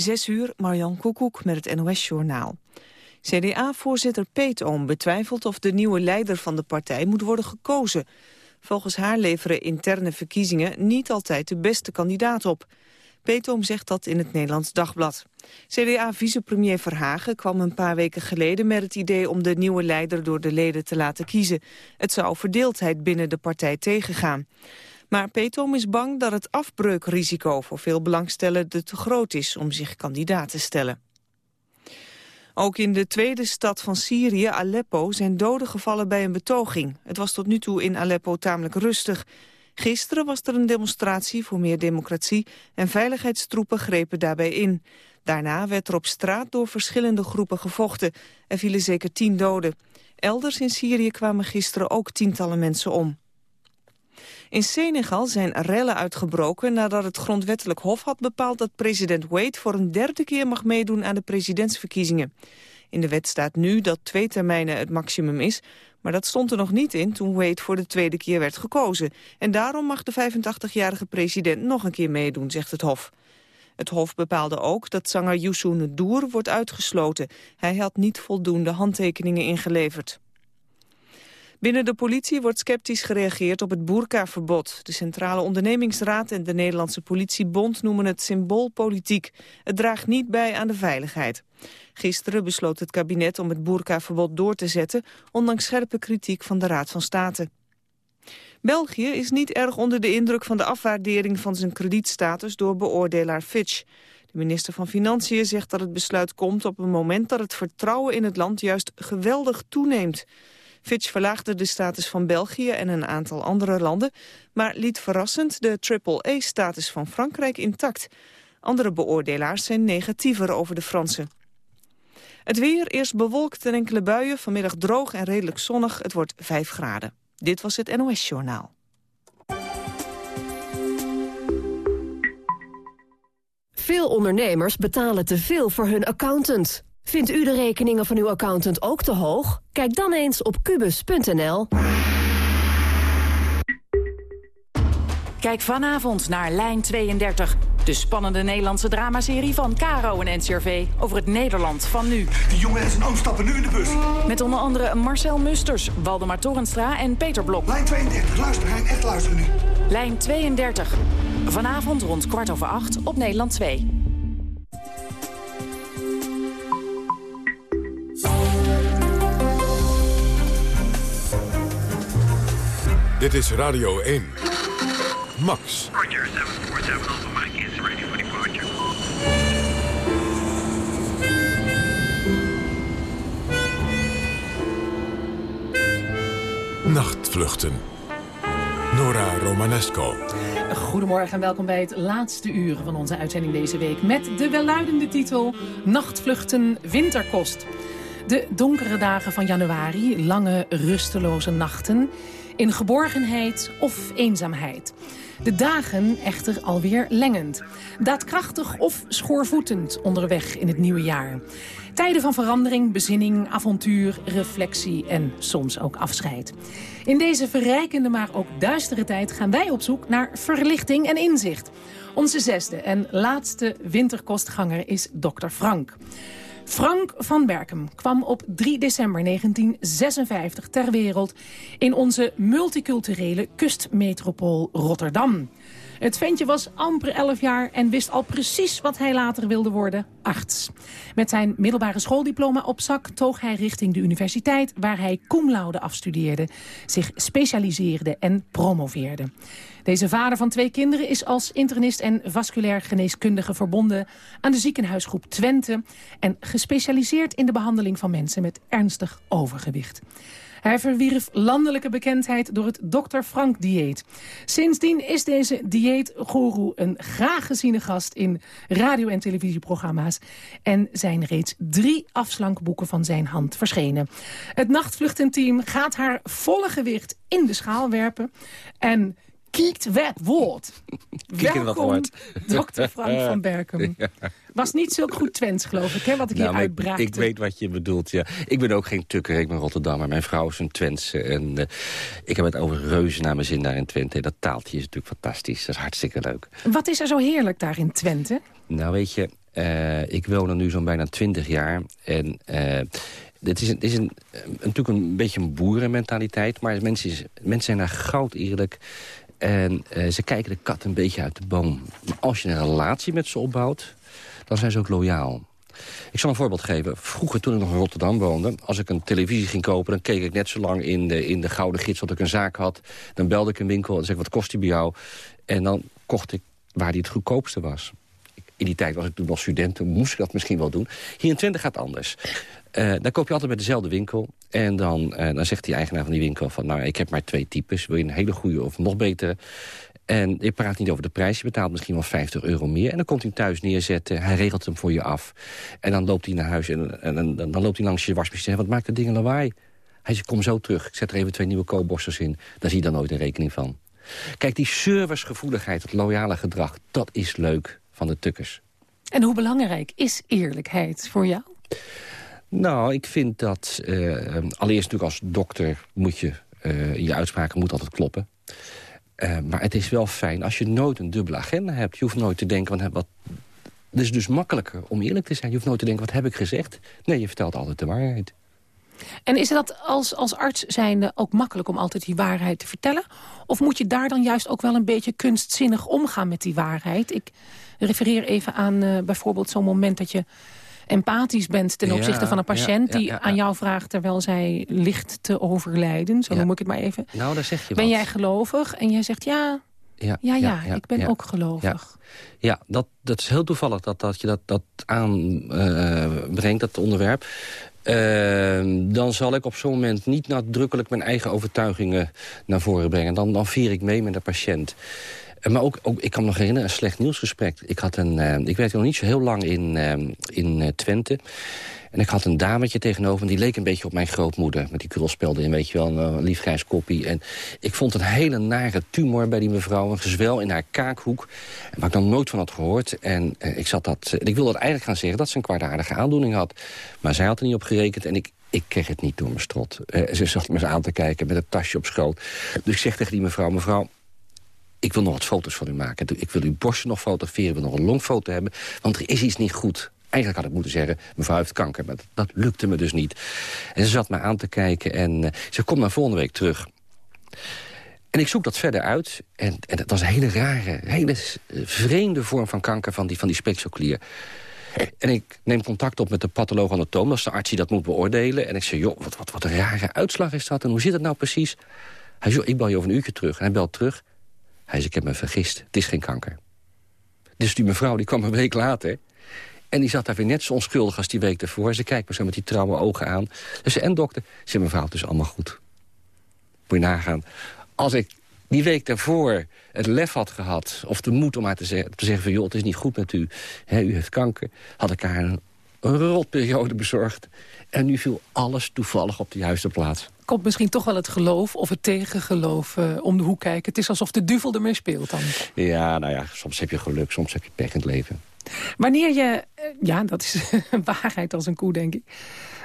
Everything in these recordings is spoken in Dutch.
Zes uur, Marjan Koekoek met het NOS-journaal. CDA-voorzitter Peetoom betwijfelt of de nieuwe leider van de partij moet worden gekozen. Volgens haar leveren interne verkiezingen niet altijd de beste kandidaat op. Peetoom zegt dat in het Nederlands Dagblad. CDA-vicepremier Verhagen kwam een paar weken geleden met het idee om de nieuwe leider door de leden te laten kiezen. Het zou verdeeldheid binnen de partij tegengaan. Maar Petom is bang dat het afbreukrisico voor veel belangstellenden te groot is om zich kandidaat te stellen. Ook in de tweede stad van Syrië, Aleppo, zijn doden gevallen bij een betoging. Het was tot nu toe in Aleppo tamelijk rustig. Gisteren was er een demonstratie voor meer democratie en veiligheidstroepen grepen daarbij in. Daarna werd er op straat door verschillende groepen gevochten. Er vielen zeker tien doden. Elders in Syrië kwamen gisteren ook tientallen mensen om. In Senegal zijn rellen uitgebroken nadat het grondwettelijk hof had bepaald dat president Wade voor een derde keer mag meedoen aan de presidentsverkiezingen. In de wet staat nu dat twee termijnen het maximum is, maar dat stond er nog niet in toen Wade voor de tweede keer werd gekozen. En daarom mag de 85-jarige president nog een keer meedoen, zegt het hof. Het hof bepaalde ook dat zanger Youssou N'Dour wordt uitgesloten. Hij had niet voldoende handtekeningen ingeleverd. Binnen de politie wordt sceptisch gereageerd op het boerkaverbod. De Centrale Ondernemingsraad en de Nederlandse Politiebond noemen het symboolpolitiek. Het draagt niet bij aan de veiligheid. Gisteren besloot het kabinet om het boerkaverbod door te zetten... ondanks scherpe kritiek van de Raad van State. België is niet erg onder de indruk van de afwaardering van zijn kredietstatus door beoordelaar Fitch. De minister van Financiën zegt dat het besluit komt op een moment dat het vertrouwen in het land juist geweldig toeneemt. Fitch verlaagde de status van België en een aantal andere landen... maar liet verrassend de triple-A-status van Frankrijk intact. Andere beoordelaars zijn negatiever over de Fransen. Het weer, eerst bewolkt en enkele buien, vanmiddag droog en redelijk zonnig. Het wordt 5 graden. Dit was het NOS Journaal. Veel ondernemers betalen te veel voor hun accountant. Vindt u de rekeningen van uw accountant ook te hoog? Kijk dan eens op kubus.nl. Kijk vanavond naar Lijn 32. De spannende Nederlandse dramaserie van Caro en NCRV over het Nederland van nu. Die jongen en zijn oom stappen nu in de bus. Met onder andere Marcel Musters, Waldemar Torenstra en Peter Blok. Lijn 32, luister Hein, echt luisteren nu. Lijn 32. Vanavond rond kwart over acht op Nederland 2. Dit is Radio 1. Max. Roger, 747 Alpha Mike is ready for departure. Nachtvluchten. Nora Romanesco. Goedemorgen en welkom bij het laatste uur van onze uitzending deze week... met de welluidende titel Nachtvluchten Winterkost. De donkere dagen van januari, lange rusteloze nachten in geborgenheid of eenzaamheid. De dagen echter alweer lengend. Daadkrachtig of schoorvoetend onderweg in het nieuwe jaar. Tijden van verandering, bezinning, avontuur, reflectie en soms ook afscheid. In deze verrijkende, maar ook duistere tijd gaan wij op zoek naar verlichting en inzicht. Onze zesde en laatste winterkostganger is dokter Frank. Frank van Berkem kwam op 3 december 1956 ter wereld... in onze multiculturele kustmetropool Rotterdam. Het ventje was amper 11 jaar en wist al precies wat hij later wilde worden, arts. Met zijn middelbare schooldiploma op zak toog hij richting de universiteit... waar hij cum laude afstudeerde, zich specialiseerde en promoveerde. Deze vader van twee kinderen is als internist en vasculair geneeskundige verbonden aan de ziekenhuisgroep Twente en gespecialiseerd in de behandeling van mensen met ernstig overgewicht. Hij verwierf landelijke bekendheid door het Dr. Frank-dieet. Sindsdien is deze dieetgoeroe een graag geziene gast in radio- en televisieprogramma's. En zijn reeds drie afslankboeken van zijn hand verschenen. Het nachtvluchtenteam gaat haar volle gewicht in de schaal werpen. En kiekt wet woord. Welkom, dokter Frank van Berkem. Was niet zo goed Twents, geloof ik, hè, wat ik Nou, hier maar uitbraakte. Ik, weet wat je bedoelt, ja. Ik ben ook geen tukker, ik ben Rotterdammer. Mijn vrouw is een Twentse. En eh, ik heb het over reuzen naar mijn zin daar in Twente. Dat taaltje is natuurlijk fantastisch. Dat is hartstikke leuk. Wat is er zo heerlijk daar in Twente? Nou, weet je, Uh, ik woon er nu zo'n bijna 20 jaar. En uh, dit is, een, is een, natuurlijk een beetje een boerenmentaliteit. Maar mensen, mensen zijn daar goud eerlijk. En uh, ze kijken de kat een beetje uit de boom. Maar als je een relatie met ze opbouwt, dan zijn ze ook loyaal. Ik zal een voorbeeld geven. Vroeger, toen ik nog in Rotterdam woonde... als ik een televisie ging kopen, dan keek ik net zo lang in de, in de Gouden Gids... wat ik een zaak had. Dan belde ik een winkel en zei ik, wat kost die bij jou? En dan kocht ik waar die het goedkoopste was. In die tijd was ik toen nog student, toen moest ik dat misschien wel doen. Hier in Twente gaat anders. Uh, dan koop je altijd bij dezelfde winkel. En dan, uh, dan zegt die eigenaar van die winkel van... nou, ik heb maar twee types. Wil je een hele goede of nog betere? En je praat niet over de prijs. Je betaalt misschien wel 50 euro meer. En dan komt hij thuis neerzetten. Hij regelt hem voor je af. En dan loopt hij naar huis en, en, dan loopt hij langs je wasmachine. Wat maakt dat ding lawaai? Hij zegt, kom zo terug. Ik zet er even twee nieuwe koopborstels in. Daar zie je dan nooit een rekening van. Kijk, die servicegevoeligheid, het loyale gedrag... dat is leuk van de tukkers. En hoe belangrijk is eerlijkheid voor jou? Nou, ik vind dat... Uh, allereerst natuurlijk als dokter moet je... Uh, je uitspraken moet altijd kloppen. Uh, maar het is wel fijn als je nooit een dubbele agenda hebt. Je hoeft nooit te denken... Wat, wat, het is dus makkelijker om eerlijk te zijn. Je hoeft nooit te denken, wat heb ik gezegd? Nee, je vertelt altijd de waarheid. En is dat als, als arts zijnde ook makkelijk om altijd die waarheid te vertellen? Of moet je daar dan juist ook wel een beetje kunstzinnig omgaan met die waarheid? Ik refereer even aan bijvoorbeeld zo'n moment dat je empathisch bent ten opzichte van een patiënt... die aan jou vraagt terwijl zij ligt te overlijden. Zo noem ik het maar even. Nou, daar zeg je Ben wat. jij gelovig? En jij zegt ja, ja, ja, ja, ik ben ook gelovig. Ja, dat, dat is heel toevallig dat, dat je dat, dat aanbrengt, uh, dat onderwerp. Uh, dan zal ik op zo'n moment niet nadrukkelijk mijn eigen overtuigingen naar voren brengen. Dan, dan vier ik mee met de patiënt. Uh, maar ook, ik kan me nog herinneren, een slecht nieuwsgesprek. Ik, had een, uh, ik werkte nog niet zo heel lang in, in Twente. En ik had een dametje tegenover, en die leek een beetje op mijn grootmoeder. Met die krulspelden in, weet je wel, een lief koppie. En ik vond een hele nare tumor bij die mevrouw. Een gezwel in haar kaakhoek. Waar ik dan nooit van had gehoord. En ik, zat dat, ik wilde dat eigenlijk gaan zeggen dat ze een kwaadaardige aandoening had. Maar zij had er niet op gerekend. En ik, ik kreeg het niet door mijn strot. Ze zat me eens aan te kijken met een tasje op schoot. Dus ik zeg tegen die mevrouw, mevrouw... Ik wil nog wat foto's van u maken. Ik wil uw borstje nog fotograferen. Ik wil nog een longfoto hebben. Want er is iets niet goed. Eigenlijk had ik moeten zeggen, mevrouw heeft kanker. Maar dat, lukte me dus niet. En ze zat me aan te kijken en uh, ze komt maar volgende week terug. En ik zoek dat verder uit. En, en dat was een hele rare, hele vreemde vorm van kanker van die, van die speekselklier. En ik neem contact op met de patholoog-anatoom. Dat is de arts die dat moet beoordelen. En ik zeg, joh, wat, wat, wat een rare uitslag is dat. En hoe zit het nou precies? Hij zegt, ik bel je over een uurtje terug. En hij belt terug. Hij zegt, ik heb me vergist. Het is geen kanker. Dus die mevrouw die kwam een week later... En die zat daar weer net zo onschuldig als die week ervoor. Ze kijkt me zo met die trouwe ogen aan. Dus en dokter, ze mevrouw, het is allemaal goed. Moet je nagaan. Als ik die week daarvoor het lef had gehad... of de moed om haar te, zeggen, van... joh, het is niet goed met u, u heeft kanker... had ik haar een, een rotperiode bezorgd. En nu viel alles toevallig op de juiste plaats. Komt misschien toch wel het geloof of het tegengeloof uh, om de hoek kijken. Het is alsof de duvel ermee speelt dan. Ja, nou ja, soms heb je geluk, soms heb je pech in het leven. Wanneer je, ja, dat is waarheid als een koe, denk ik.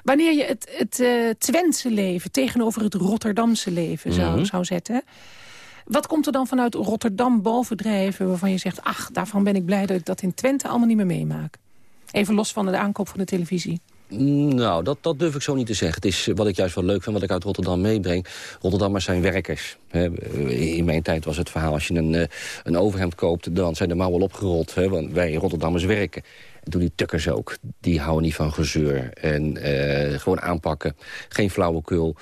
Wanneer je het, het uh, Twentse leven tegenover het Rotterdamse leven zou, mm -hmm. zou zetten... Wat komt er dan vanuit Rotterdam bovendrijven waarvan je zegt... ach, daarvan ben ik blij dat ik dat in Twente allemaal niet meer meemaak? Even los van de aankoop van de televisie. Nou, dat, dat durf ik zo niet te zeggen. Het is wat ik juist wel leuk vind, wat ik uit Rotterdam meebreng. Rotterdammers zijn werkers. In mijn tijd was het verhaal, als je een, een overhemd koopt... dan zijn de mouwen opgerold, want wij Rotterdammers werken. En doen die tukkers ook. Die houden niet van gezeur. En gewoon aanpakken. Geen flauwekul.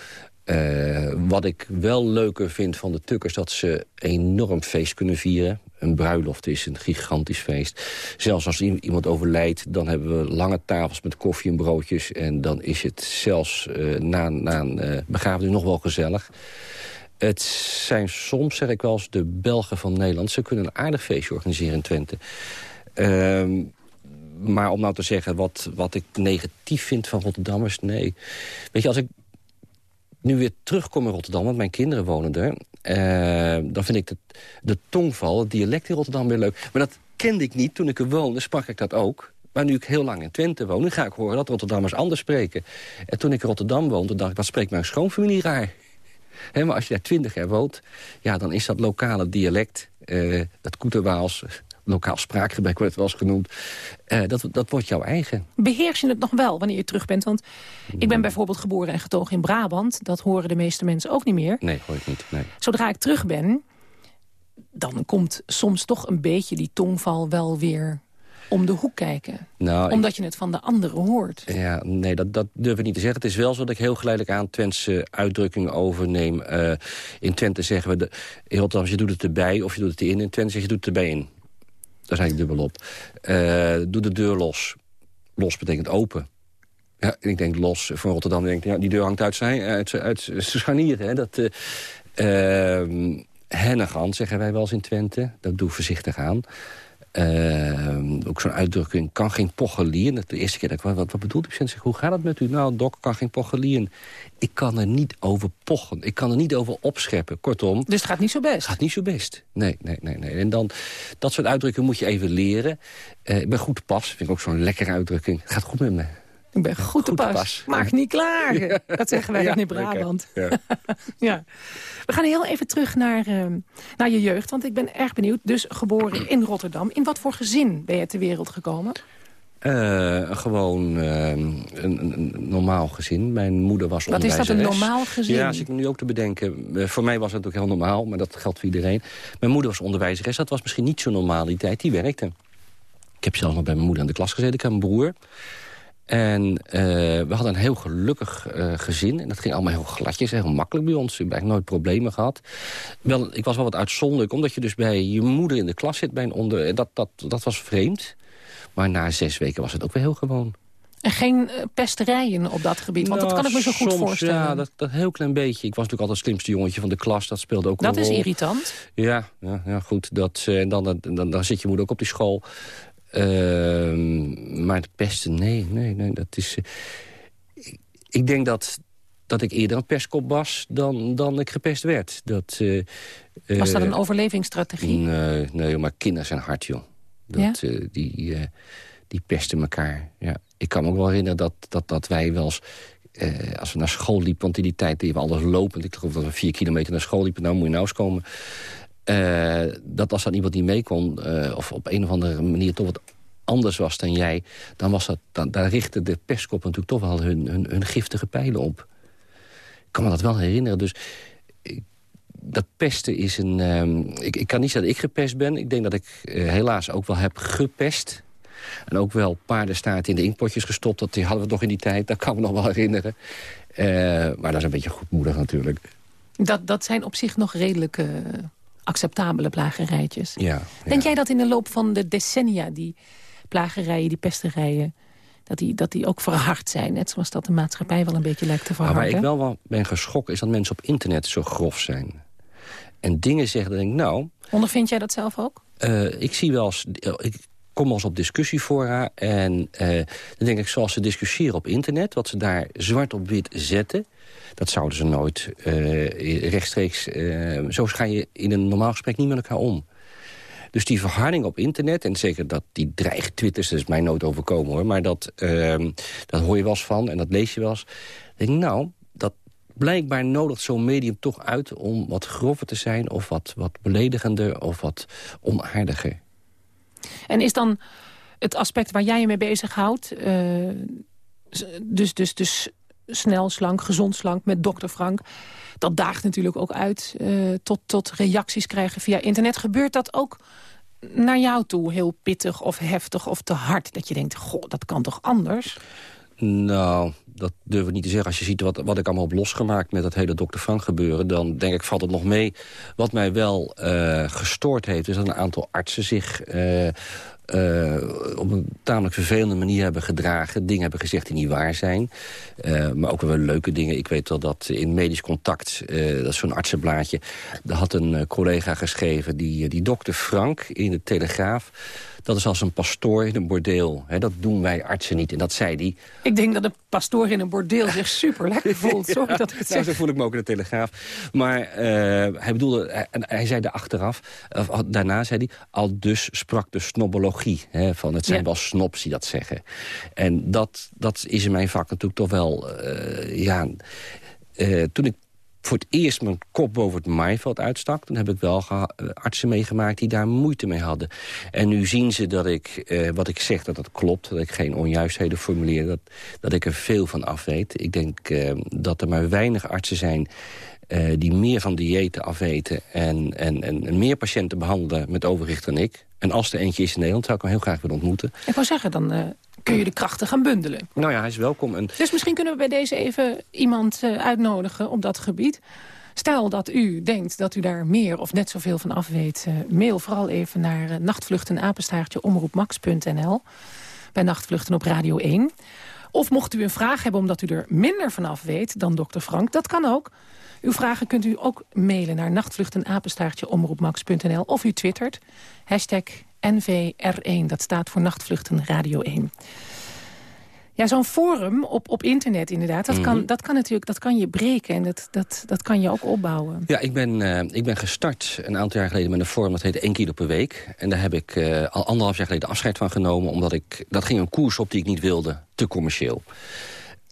Uh, wat ik wel leuker vind van de tukkers... dat ze enorm feest kunnen vieren. Een bruiloft is een gigantisch feest. Zelfs als iemand overlijdt, dan hebben we lange tafels met koffie en broodjes. En dan is het zelfs uh, na, na een uh, begrafenis nog wel gezellig. Het zijn soms, zeg ik wel eens, de Belgen van Nederland. Ze kunnen een aardig feestje organiseren in Twente. Uh, maar om nou te zeggen wat, wat ik negatief vind van Rotterdammers, nee. Weet je, als ik nu weer terugkom in Rotterdam, want mijn kinderen wonen er... Uh, dan vind ik de, de tongval, het dialect in Rotterdam weer leuk. Maar dat kende ik niet. Toen ik er woonde, sprak ik dat ook. Maar nu ik heel lang in Twente woon, nu ga ik horen dat Rotterdammers anders spreken. En toen ik in Rotterdam woonde, dacht ik, wat spreekt mijn schoonfamilie raar? Maar als je daar twintig jaar woont, ja, dan is dat lokale dialect, uh, dat Koeterwaals lokaal spraakgebrek wordt het wel eens genoemd. Eh, dat, dat wordt jouw eigen. Beheers je het nog wel wanneer je terug bent? Want ik ben bijvoorbeeld geboren en getogen in Brabant. Dat horen de meeste mensen ook niet meer. Nee, hoor ik niet. Nee. Zodra ik terug ben, dan komt soms toch een beetje die tongval wel weer om de hoek kijken. Nou, ik- Omdat je het van de anderen hoort. Ja, nee, dat, dat durf ik niet te zeggen. Het is wel zo dat ik heel geleidelijk aan Twentse uitdrukkingen overneem. Eh, in Twente zeggen we, de, Rotterdam, je doet het erbij of je doet het in. In Twente zeg je, je doet het erbij in. Daar zijn ik dubbel op. Eh, doe de deur los. Los betekent open. Ja, ik denk los. Voor Rotterdam denk ja, die deur hangt uit zijn, uit, uit scharnier. Hè? Dat, eh, ehm, hennegan zeggen wij wel eens in Twente. Dat doe voorzichtig aan. Ehm, ook zo'n uitdrukking, kan geen pochelier. Dat de eerste keer dat ik, wat, wat bedoelt u? Zeg, hoe gaat het met u? Nou, dok, kan geen pochelier. Ik kan er niet over pochen. Ik kan er niet over opscheppen. Kortom, Dus het gaat niet zo best. gaat niet zo best. Nee, nee, nee. nee. En dan, dat soort uitdrukkingen moet je even leren. Eh, ik ben goed te pas. Vind ik ook zo'n lekkere uitdrukking. Het gaat goed met me. Ik ben goed, te Goed te pas. pas. Mag niet klagen. Dat zeggen wij Ja, in. Brabant. Ja. Ja. We gaan heel even terug naar, eh, naar je jeugd. Want ik ben erg benieuwd. Dus geboren in Rotterdam. In wat voor gezin ben je ter wereld gekomen? Eh, gewoon eh, een, een, normaal gezin. Mijn moeder was Wat is dat, een onderwijzeres. normaal gezin? Ja, als ik me nu ook te bedenken. Voor mij was het ook heel normaal, maar dat geldt voor iedereen. Mijn moeder was onderwijzeres. Dat was misschien niet zo normaal die tijd. Die werkte. Ik heb zelfs nog bij mijn moeder aan de klas gezeten. Ik heb een broer. En eh, we hadden een heel gelukkig eh, gezin. En dat ging allemaal heel gladjes, heel makkelijk bij ons. We hebben eigenlijk nooit problemen gehad. Wel, ik was wel wat uitzonderlijk, omdat je dus bij je moeder in de klas zit. Bij een onder, dat, dat, dat was vreemd. Maar na zes weken was het ook weer heel gewoon. En geen eh, pesterijen op dat gebied? Want dat Nou, kan ik me zo goed soms, voorstellen. Ja, dat, dat heel klein beetje. Ik was natuurlijk altijd het slimste jongetje van de klas. Dat speelde ook Dat een is irritant. Ja, ja, ja goed. Dat, dan, dan, dan, dan zit je moeder ook op die school. Ehm, maar het beste, nee, nee, nee. Dat is, eh, ik, ik denk dat, dat ik eerder een pestkop was dan, dan ik gepest werd. Dat, eh, Was dat eh, een overlevingsstrategie? Nee, nee, maar kinderen zijn hard, joh. Dat, eh, die, eh, die pesten elkaar. Ja. Ik kan me ook wel herinneren dat, dat, dat wij wel eens... eh, als we naar school liepen, want in die tijd deden we alles lopend. Ik geloof dat we vier kilometer naar school liepen. Nou moet je nou eens komen. Eh, dat als dan iemand niet mee kon... eh, of op een of andere manier toch wat anders was dan jij... dan was dat, dan, daar richtten de pestkoppen natuurlijk toch wel hun, hun, hun giftige pijlen op. Ik kan me dat wel herinneren. Dus dat pesten is een... ehm, ik, ik kan niet zeggen dat ik gepest ben. Ik denk dat ik eh, helaas ook wel heb gepest. En ook wel paardenstaart in de inkpotjes gestopt. Dat die hadden we toch in die tijd. Dat kan ik me nog wel herinneren. Maar dat is een beetje goedmoedig natuurlijk. Dat, dat zijn op zich nog redelijk eh, acceptabele plagerijtjes. Ja, Denk jij dat in de loop van de decennia die plagerijen, die pesterijen... dat die, dat die ook verhard zijn? Net zoals dat de maatschappij wel een beetje lijkt te Maar verharden. waar ik wel wel ben geschrokken is dat mensen op internet zo grof zijn. En dingen zeggen, dan denk ik, nou... Ondervind jij dat zelf ook? Eh, ik zie wel eens, eh, ik kom eens op discussiefora en eh, dan denk ik, zoals ze discussiëren op internet, wat ze daar zwart op wit zetten, dat zouden ze nooit eh, rechtstreeks. eh, zo ga je in een normaal gesprek niet met elkaar om. Dus die verharding op internet, en zeker dat die dreigtwitters, dat is mij nooit overkomen hoor, maar dat, ehm, dat hoor je wel eens van en dat lees je wel eens. Denk ik, nou, dat blijkbaar nodigt zo'n medium toch uit om wat grover te zijn... of wat, wat beledigender of wat onaardiger. En is dan het aspect waar jij je mee bezighoudt... s- dus, dus, dus snel slank, gezond slank met dokter Frank... dat daagt natuurlijk ook uit eh, tot, tot reacties krijgen via internet. Gebeurt dat ook naar jou toe heel pittig of heftig of te hard? Dat je denkt, goh, dat kan toch anders? Nou, dat durf ik niet te zeggen. Als je ziet wat, wat ik allemaal heb losgemaakt met dat hele Dr. Frank gebeuren... dan denk ik, valt het nog mee. Wat mij wel eh, gestoord heeft, is dat een aantal artsen zich... eh, eh, op een tamelijk vervelende manier hebben gedragen. Dingen hebben gezegd die niet waar zijn. Maar ook wel leuke dingen. Ik weet wel dat in medisch contact, dat is zo'n artsenblaadje... daar had een collega geschreven, die, die dokter Frank in de Telegraaf... dat is als een pastoor in een bordeel. Hè, dat doen wij artsen niet. En dat zei hij. Ik denk dat een pastoor in een bordeel zich super lekker voelt. Sorry dat ik het Nou, zo voel ik me ook in de Telegraaf. Maar eh, hij bedoelde, hij, en hij zei er achteraf, daarna zei hij... al dus sprak de snobologie. Hè, van het zijn Ja. wel snobs die dat zeggen. En dat, dat is in mijn vak natuurlijk toch wel... eh, ja, eh, toen ik voor het eerst mijn kop boven het maaiveld uitstak... dan heb ik wel artsen meegemaakt die daar moeite mee hadden. En nu zien ze dat ik, eh, wat ik zeg, dat dat klopt. Dat ik geen onjuistheden formuleer. Dat, dat ik er veel van af weet. Ik denk eh, dat er maar weinig artsen zijn... Eh, die meer van diëten afweten en, en, en meer patiënten behandelen met overgewicht dan ik. En als er eentje is in Nederland, zou ik hem heel graag willen ontmoeten. Ik wou zeggen, dan eh, kun je de krachten gaan bundelen. Nou ja, hij is welkom. En... Dus misschien kunnen we bij deze even iemand uh, uitnodigen op dat gebied. Stel dat u denkt dat u daar meer of net zoveel van af weet... Uh, mail vooral even naar uh, nachtvluchtenapenstaartje omroepmax.nl. Bij Nachtvluchten op Radio 1. Of mocht u een vraag hebben omdat u er minder van af weet dan dokter Frank, dat kan ook. Uw vragen kunt u ook mailen naar nachtvluchtenapenstaartje omroepmax.nl. Of u twittert, hashtag NVR1, dat staat voor Nachtvluchten Radio 1. Ja, zo'n forum op, op internet inderdaad, dat, kan, mhm. dat kan natuurlijk dat kan je breken en dat, dat, dat kan je ook opbouwen. Ja, ik ben, uh, ik ben gestart een aantal jaar geleden met een forum dat heette 1 kilo per week. En daar heb ik uh, al anderhalf jaar geleden afscheid van genomen, omdat ik, dat ging een koers op die ik niet wilde, te commercieel.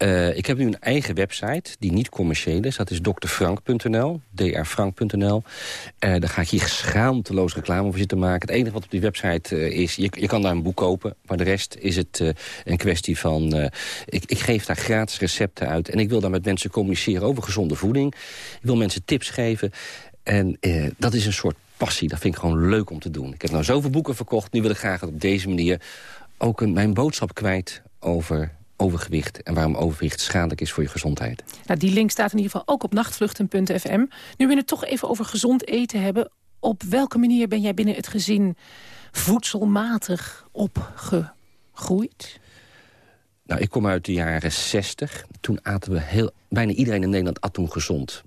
Uh, ik heb nu een eigen website die niet commercieel is. Dat is drfrank.nl, drfrank.nl. Uh, daar ga ik hier schaamteloos reclame voor zitten maken. Het enige wat op die website uh, is, je, je kan daar een boek kopen. Maar de rest is het een kwestie van... Ik, ik, geef daar gratis recepten uit. En ik wil daar met mensen communiceren over gezonde voeding. Ik wil mensen tips geven. En dat is een soort passie. Dat vind ik gewoon leuk om te doen. Ik heb nou zoveel boeken verkocht. Nu wil ik graag op deze manier ook mijn boodschap kwijt over overgewicht en waarom overgewicht schadelijk is voor je gezondheid. Nou, die link staat in ieder geval ook op nachtvluchten.fm. Nu we het toch even over gezond eten hebben... op welke manier ben jij binnen het gezin voedselmatig opgegroeid? Nou, ik kom uit de jaren 60. Toen aten we heel... Bijna iedereen in Nederland at toen gezond.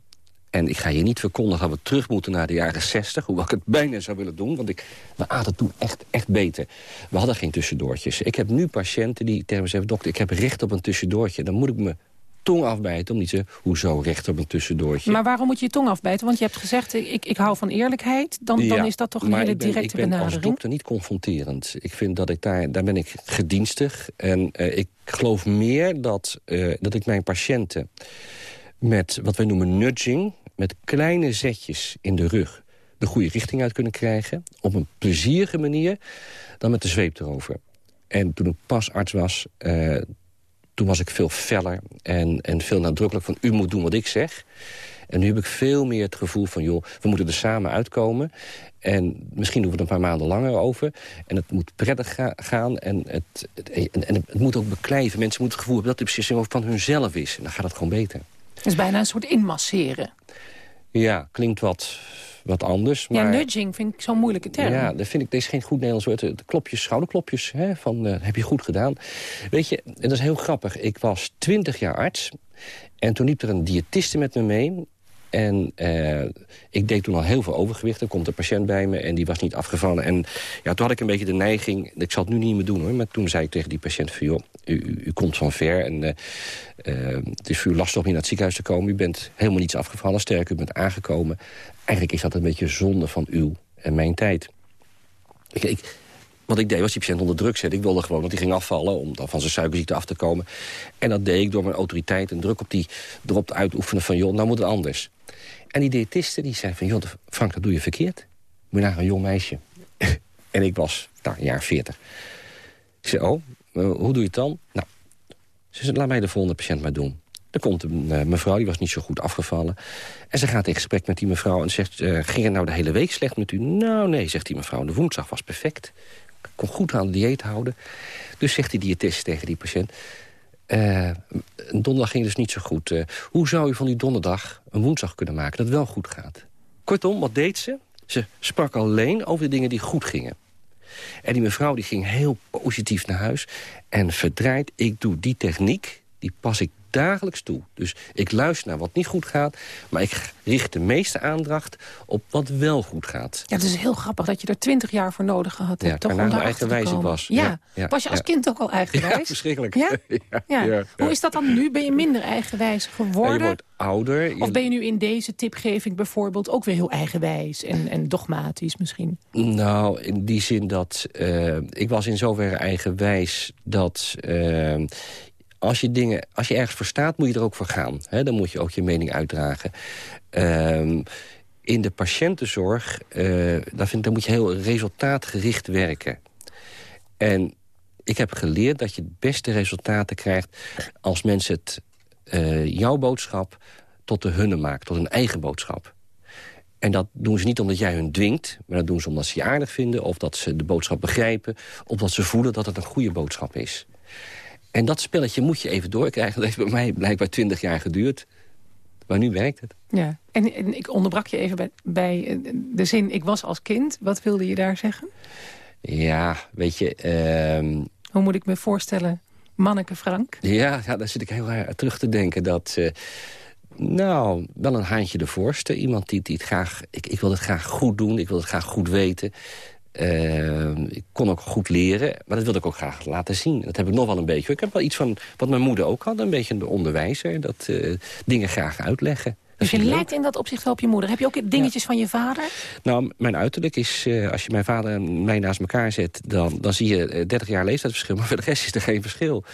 En ik ga je niet verkondigen dat we terug moeten naar de jaren 60. Hoewel ik het bijna zou willen doen. Want ik, we aten toen echt, echt beter. We hadden geen tussendoortjes. Ik heb nu patiënten die tegen me zeggen... dokter, ik heb recht op een tussendoortje. Dan moet ik me tong afbijten. Om niet te hoezo recht op een tussendoortje. Maar waarom moet je je tong afbijten? Want je hebt gezegd, ik, ik hou van eerlijkheid. Dan, dan is dat toch een hele directe benadering? ik ben als dokter niet confronterend. Ik vind dat ik daar, daar ben ik gedienstig. En uh, ik geloof meer dat, uh, dat ik mijn patiënten met wat wij noemen nudging met kleine zetjes in de rug de goede richting uit kunnen krijgen... op een plezierige manier dan met de zweep erover. En toen ik pas arts was, uh, toen was ik veel feller en, en veel nadrukkelijk van... u moet doen wat ik zeg. En nu heb ik veel meer het gevoel van, joh, we moeten er samen uitkomen. En misschien doen we er een paar maanden langer over. En het moet prettig gaan en het, het, en, het moet ook beklijven. Mensen moeten het gevoel hebben dat de beslissing van hunzelf is. En dan gaat het gewoon beter. Het is bijna een soort inmasseren. Ja, klinkt wat, wat anders. Maar... Ja, nudging vind ik zo'n moeilijke term. Ja, dat vind ik, is geen goed Nederlands woord. De klopjes, schouderklopjes, hè, van uh, heb je goed gedaan. Weet je, en dat is heel grappig. Ik was twintig jaar arts. En toen liep er een diëtiste met me mee. En uh, ik deed toen al heel veel overgewicht. Er komt een patiënt bij me en die was niet afgevallen. En ja, toen had ik een beetje de neiging... Ik zal het nu niet meer doen hoor. Maar toen zei ik tegen die patiënt van... joh, u, u, u komt van ver en uh, uh, het is voor u lastig om hier naar het ziekenhuis te komen. U bent helemaal niets afgevallen. Sterker, u bent aangekomen. Eigenlijk is dat een beetje zonde van uw en mijn tijd. Ik, ik, wat ik deed was die patiënt onder druk zetten. Ik wilde gewoon dat hij ging afvallen om dan van zijn suikerziekte af te komen. En dat deed ik door mijn autoriteit en druk op die erop te uitoefenen van... joh, nou moet het anders. En die diëtiste die zei van, joh, Frank, dat doe je verkeerd. Moet je naar een jong meisje. en ik was, nou, een jaar veertig. Ik zei, oh, hoe doe je het dan? Nou, ze zei, laat mij de volgende patiënt maar doen. Er komt een uh, mevrouw, die was niet zo goed afgevallen. En ze gaat in gesprek met die mevrouw en zegt... Uh, ging het nou de hele week slecht met u? Nou, nee, zegt die mevrouw. De woensdag was perfect. Ik kon goed aan de dieet houden. Dus zegt die diëtist tegen die patiënt... Een donderdag ging dus niet zo goed. Uh, hoe zou u van die donderdag een woensdag kunnen maken dat wel goed gaat? Kortom, wat deed ze? Ze sprak alleen over de dingen die goed gingen. En die mevrouw die ging heel positief naar huis. En verdraaid, ik doe die techniek, die pas ik dagelijks toe. Dus ik luister naar wat niet goed gaat... maar ik richt de meeste aandacht op wat wel goed gaat. Ja, het is heel grappig dat je er twintig jaar voor nodig had. Ja, toch om eigenwijs was. Ja. ja. was je als kind ook al eigenwijs? Ja, verschrikkelijk. Ja? ja? Hoe is dat dan nu? Ben je minder eigenwijs geworden? je wordt ouder. Of ben je nu in deze tipgeving bijvoorbeeld ook weer heel eigenwijs en, en dogmatisch misschien? Nou, in die zin dat... Uh, ik was in zoverre eigenwijs dat... Uh, als je, dingen, als je ergens voor staat, moet je er ook voor gaan. Dan moet je ook je mening uitdragen. Ehm, in de patiëntenzorg, uh, daar, vind, daar moet je heel resultaatgericht werken. En ik heb geleerd dat je het beste resultaten krijgt... als mensen het, uh, jouw boodschap tot de hunne maakt, tot hun eigen boodschap. En dat doen ze niet omdat jij hun dwingt... maar dat doen ze omdat ze je aardig vinden... of dat ze de boodschap begrijpen... of dat ze voelen dat het een goede boodschap is. En dat spelletje moet je even doorkrijgen. Dat heeft bij mij blijkbaar twintig jaar geduurd. Maar nu werkt het. Ja, en, en ik onderbrak je even bij, bij, eh, de zin... ik was als kind. Wat wilde je daar zeggen? Ja, weet je... Uh... Hoe moet ik me voorstellen? Manneke Frank? Ja, ja daar zit ik heel erg terug te denken. Dat... Uh, nou, wel een haantje de voorste. Iemand die, die het graag... Ik, ik wil het graag goed doen, ik wil het graag goed weten. Uh, ik kon ook goed leren, maar dat wilde ik ook graag laten zien. Dat heb ik nog wel een beetje. Ik heb wel iets van wat mijn moeder ook had, een beetje een onderwijzer. Dat uh, dingen graag uitleggen. Dus je lijkt in dat opzicht wel op je moeder. Heb je ook dingetjes van je vader? Nou, mijn uiterlijk is, uh, als je mijn vader en mij naast elkaar zet... dan, dan zie je 30 jaar leeftijdsverschil, maar voor de rest is er geen verschil.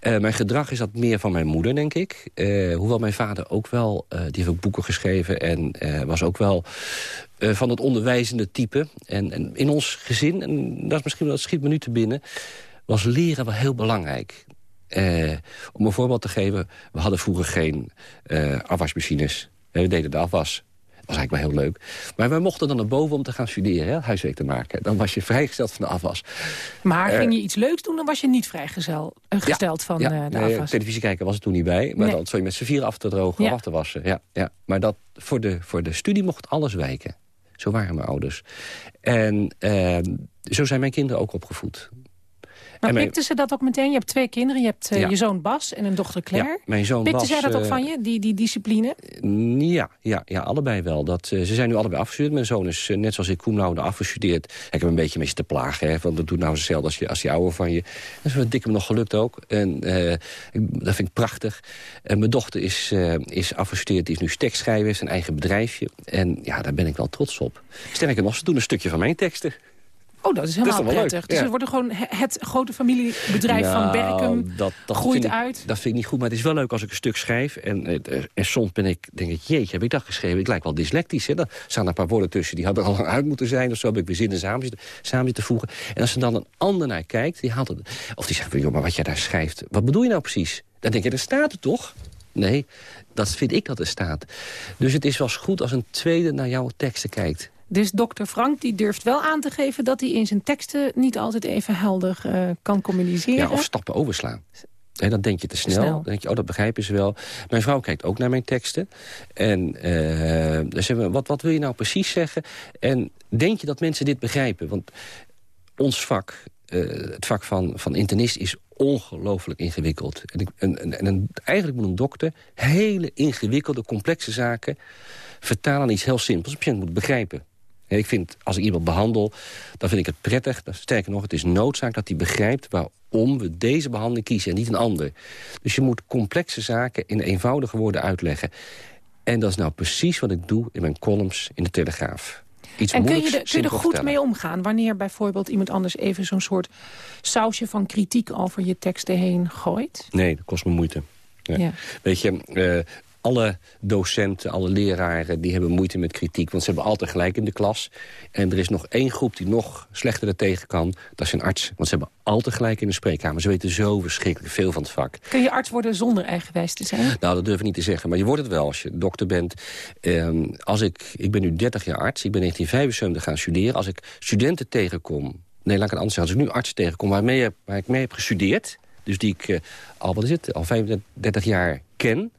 Uh, mijn gedrag is dat meer van mijn moeder, denk ik. Hoewel mijn vader ook wel, die heeft ook boeken geschreven... en was ook wel van het onderwijzende type. En, en, in ons gezin, en dat is misschien dat schiet me nu te binnen... was leren wel heel belangrijk. Uh, om een voorbeeld te geven, we hadden vroeger geen uh, afwasmachines. We deden de afwas. Dat was eigenlijk wel heel leuk. Maar wij mochten dan naar boven om te gaan studeren, hè, huiswerk te maken. Dan was je vrijgesteld van de afwas. Maar uh, ging je iets leuks doen, dan was je niet vrijgesteld ja, van ja, de nee, afwas. televisie kijken was er toen niet bij. Maar nee. dan zou je met z'n vier af te drogen ja. of af te wassen. Ja, ja. Maar dat, voor, de, voor de studie mocht alles wijken. Zo waren mijn ouders. En zo zijn mijn kinderen ook opgevoed. Maar mijn... pikten ze dat ook meteen? Je hebt twee kinderen. Je hebt uh, ja. je zoon Bas en een dochter Claire. Ja, mijn zoon Pikten Bas, zij dat ook uh, van je, die, die discipline? Ja, ja, ja allebei wel. Dat, uh, ze zijn nu allebei afgestudeerd. Mijn zoon is net zoals ik cum laude afgestudeerd. Ik heb hem een beetje mee te plagen. Hè, want dat doet nou hetzelfde als, je, als die oude van je. Dat is wat dik hem nog gelukt ook. En dat vind ik prachtig. En mijn dochter is, is afgestudeerd. Die is nu tekstschrijver. Is een eigen bedrijfje. En ja, daar ben ik wel trots op. Sterker nog, ze doen een stukje van mijn teksten. Oh, dat is helemaal dat is prettig. Leuk. Dus er wordt gewoon het grote familiebedrijf nou, van Berkum dat, dat groeit ik, uit. Dat vind ik niet goed, maar het is wel leuk als ik een stuk schrijf. En, en soms ben ik, denk ik, jeetje, heb ik dat geschreven? Ik lijk wel dyslectisch. Hè? Er staan een paar woorden tussen, die hadden er al lang uit moeten zijn. Of zo heb ik weer zinnen samen zitten, samen te voegen. En als er dan een ander naar kijkt, die haalt het. Of die zegt, joh, maar wat jij daar schrijft, wat bedoel je nou precies? Dan denk je, er staat het toch? Nee, dat vind ik dat er staat. Dus het is wel eens goed als een tweede naar jouw teksten kijkt. Dus dokter Frank die durft wel aan te geven... dat hij in zijn teksten niet altijd even helder uh, kan communiceren. Ja, of stappen overslaan. En dan denk je te snel. snel. Dan denk je, oh, dat begrijpen ze wel. Mijn vrouw kijkt ook naar mijn teksten. En uh, dan zeggen we, wat, wat wil je nou precies zeggen? En denk je dat mensen dit begrijpen? Want ons vak, uh, het vak van, van internist, is ongelooflijk ingewikkeld. En, en, en, en, eigenlijk moet een dokter hele ingewikkelde, complexe zaken... vertalen aan iets heel simpels. De patiënt moet begrijpen. Ik vind, als ik iemand behandel, dan vind ik het prettig. Sterker nog, het is noodzaak dat hij begrijpt waarom we deze behandeling kiezen en niet een ander. Dus je moet complexe zaken in eenvoudige woorden uitleggen. En dat is nou precies wat ik doe in mijn columns in de Telegraaf. Iets en kun je, de, kun je er goed vertellen. mee omgaan wanneer bijvoorbeeld iemand anders even zo'n soort sausje van kritiek over je teksten heen gooit? Nee, dat kost me moeite. Ja. Ja. Weet je, uh, alle docenten, alle leraren, die hebben moeite met kritiek. Want ze hebben altijd gelijk in de klas. En er is nog één groep die nog slechter er tegen kan. Dat is een arts. Want ze hebben altijd gelijk in de spreekkamer. Ze weten zo verschrikkelijk veel van het vak. Kun je arts worden zonder eigenwijs te zijn? Nou, dat durf ik niet te zeggen. Maar je wordt het wel als je dokter bent. Um, als ik, ik ben nu 30 jaar arts. Ik ben in 1975 gaan studeren. Als ik studenten tegenkom... Nee, laat ik het anders zeggen. Als ik nu arts tegenkom waarmee, waar ik mee heb gestudeerd... dus die ik uh, al, wat is het, al 35 jaar ken...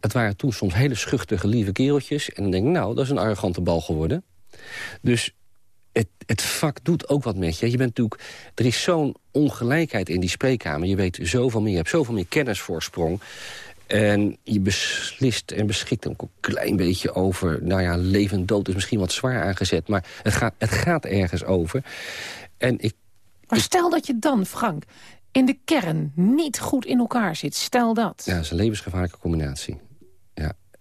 Het waren toen soms hele schuchtige, lieve kereltjes. En dan denk ik, nou, dat is een arrogante bal geworden. Dus het, het vak doet ook wat met je. je bent natuurlijk, er is zo'n ongelijkheid in die spreekkamer. Je weet zoveel meer, je hebt zoveel meer kennisvoorsprong. En je beslist en beschikt ook een klein beetje over... nou ja, leven en dood is misschien wat zwaar aangezet... maar het gaat, het gaat ergens over. En ik, maar stel dat je dan, Frank, in de kern niet goed in elkaar zit. Stel dat. Ja, dat is een levensgevaarlijke combinatie.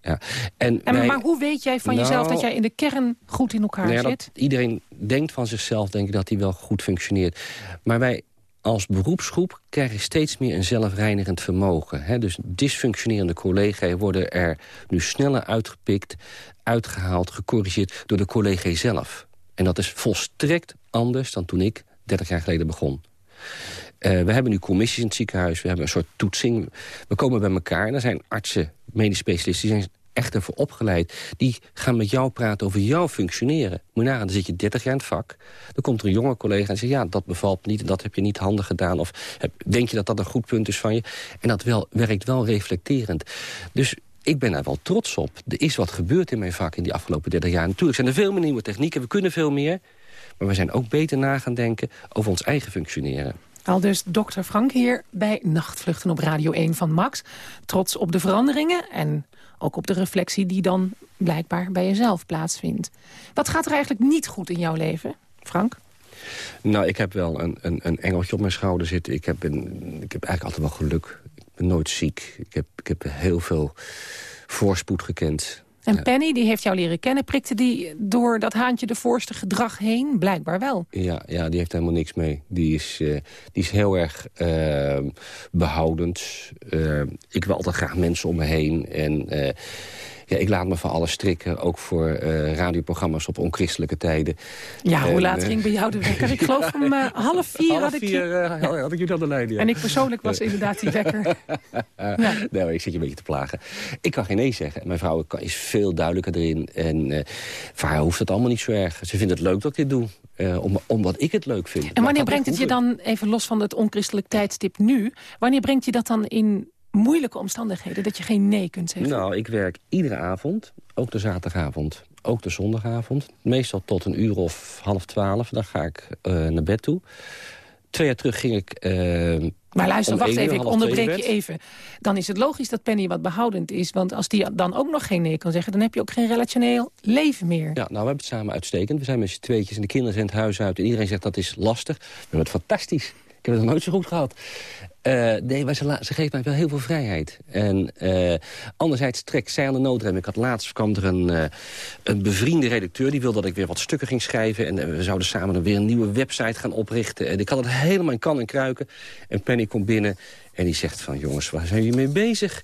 Ja. En, en wij, maar hoe weet jij van nou, jezelf dat jij in de kern goed in elkaar nou ja, zit? Iedereen denkt van zichzelf, denk ik, dat hij wel goed functioneert. Maar wij als beroepsgroep krijg je steeds meer een zelfreinigend vermogen. Hè? Dus dysfunctionerende collega's worden er nu sneller uitgepikt... uitgehaald, gecorrigeerd door de collega zelf. En dat is volstrekt anders dan toen ik 30 jaar geleden begon. Uh, we hebben nu commissies in het ziekenhuis, we hebben een soort toetsing. We komen bij elkaar en er zijn artsen, medisch specialisten... die zijn echt ervoor opgeleid. Die gaan met jou praten over jouw functioneren. Moet dan zit je 30 jaar in het vak. Dan komt er een jonge collega en zegt... ja, dat bevalt niet dat heb je niet handig gedaan. Of denk je dat dat een goed punt is van je? En dat wel, werkt wel reflecterend. Dus ik ben daar wel trots op. Er is wat gebeurd in mijn vak in die afgelopen 30 jaar. Natuurlijk zijn er veel meer nieuwe technieken. We kunnen veel meer. Maar we zijn ook beter na gaan denken over ons eigen functioneren. Al dus dokter Frank hier bij Nachtvluchten op Radio 1 van Max. Trots op de veranderingen en ook op de reflectie die dan blijkbaar bij jezelf plaatsvindt. Wat gaat er eigenlijk niet goed in jouw leven, Frank? Nou, ik heb wel een, een, een engeltje op mijn schouder zitten. Ik heb, een, ik heb eigenlijk altijd wel geluk. Ik ben nooit ziek. Ik heb, ik heb heel veel voorspoed gekend. En Penny, die heeft jou leren kennen. Prikte die door dat haantje de voorste gedrag heen? Blijkbaar wel. Ja, ja die heeft helemaal niks mee. Die is, uh, die is heel erg uh, behoudend. Uh, ik wil altijd graag mensen om me heen. En ja, ik laat me van alles strikken. Ook voor uh, radioprogramma's op onchristelijke tijden. Ja, hoe laat ging bij jou de wekker? Ik geloof om uh, half vier half had ik vier, uh, had ik jullie aan de lijn. Ja. En ik persoonlijk was inderdaad die wekker. ja. Nee, ik zit je een beetje te plagen. Ik kan geen nee zeggen. Mijn vrouw is veel duidelijker erin. En voor haar hoeft het allemaal niet zo erg. Ze vindt het leuk dat ik dit doe. om, omdat ik het leuk vind. En wanneer brengt het je dan, even los van het onchristelijk tijdstip nu... wanneer brengt je dat dan in moeilijke omstandigheden dat je geen nee kunt zeggen? Nou, ik werk iedere avond, ook de zaterdagavond, ook de zondagavond. Meestal tot een uur of half twaalf, dan ga ik uh, naar bed toe. Twee jaar terug ging ik... Uh, maar luister, wacht even, ik onderbreek je even. Dan is het logisch dat Penny wat behoudend is. Want als die dan ook nog geen nee kan zeggen... dan heb je ook geen relationeel leven meer. Ja, nou, we hebben het samen uitstekend. We zijn met z'n tweetjes en de kinderen zijn het huis uit. En iedereen zegt dat is lastig. We hebben het fantastisch. Heb het nooit zo goed gehad. Uh, nee, maar ze, geeft mij wel heel veel vrijheid. En uh, anderzijds trekt zij aan de noodrem. Ik had laatst kwam er een, uh, een bevriende redacteur... die wilde dat ik weer wat stukken ging schrijven. En we zouden samen dan weer een nieuwe website gaan oprichten. En ik had het helemaal in kan en kruiken. En Penny komt binnen en die zegt van... jongens, waar zijn jullie mee bezig?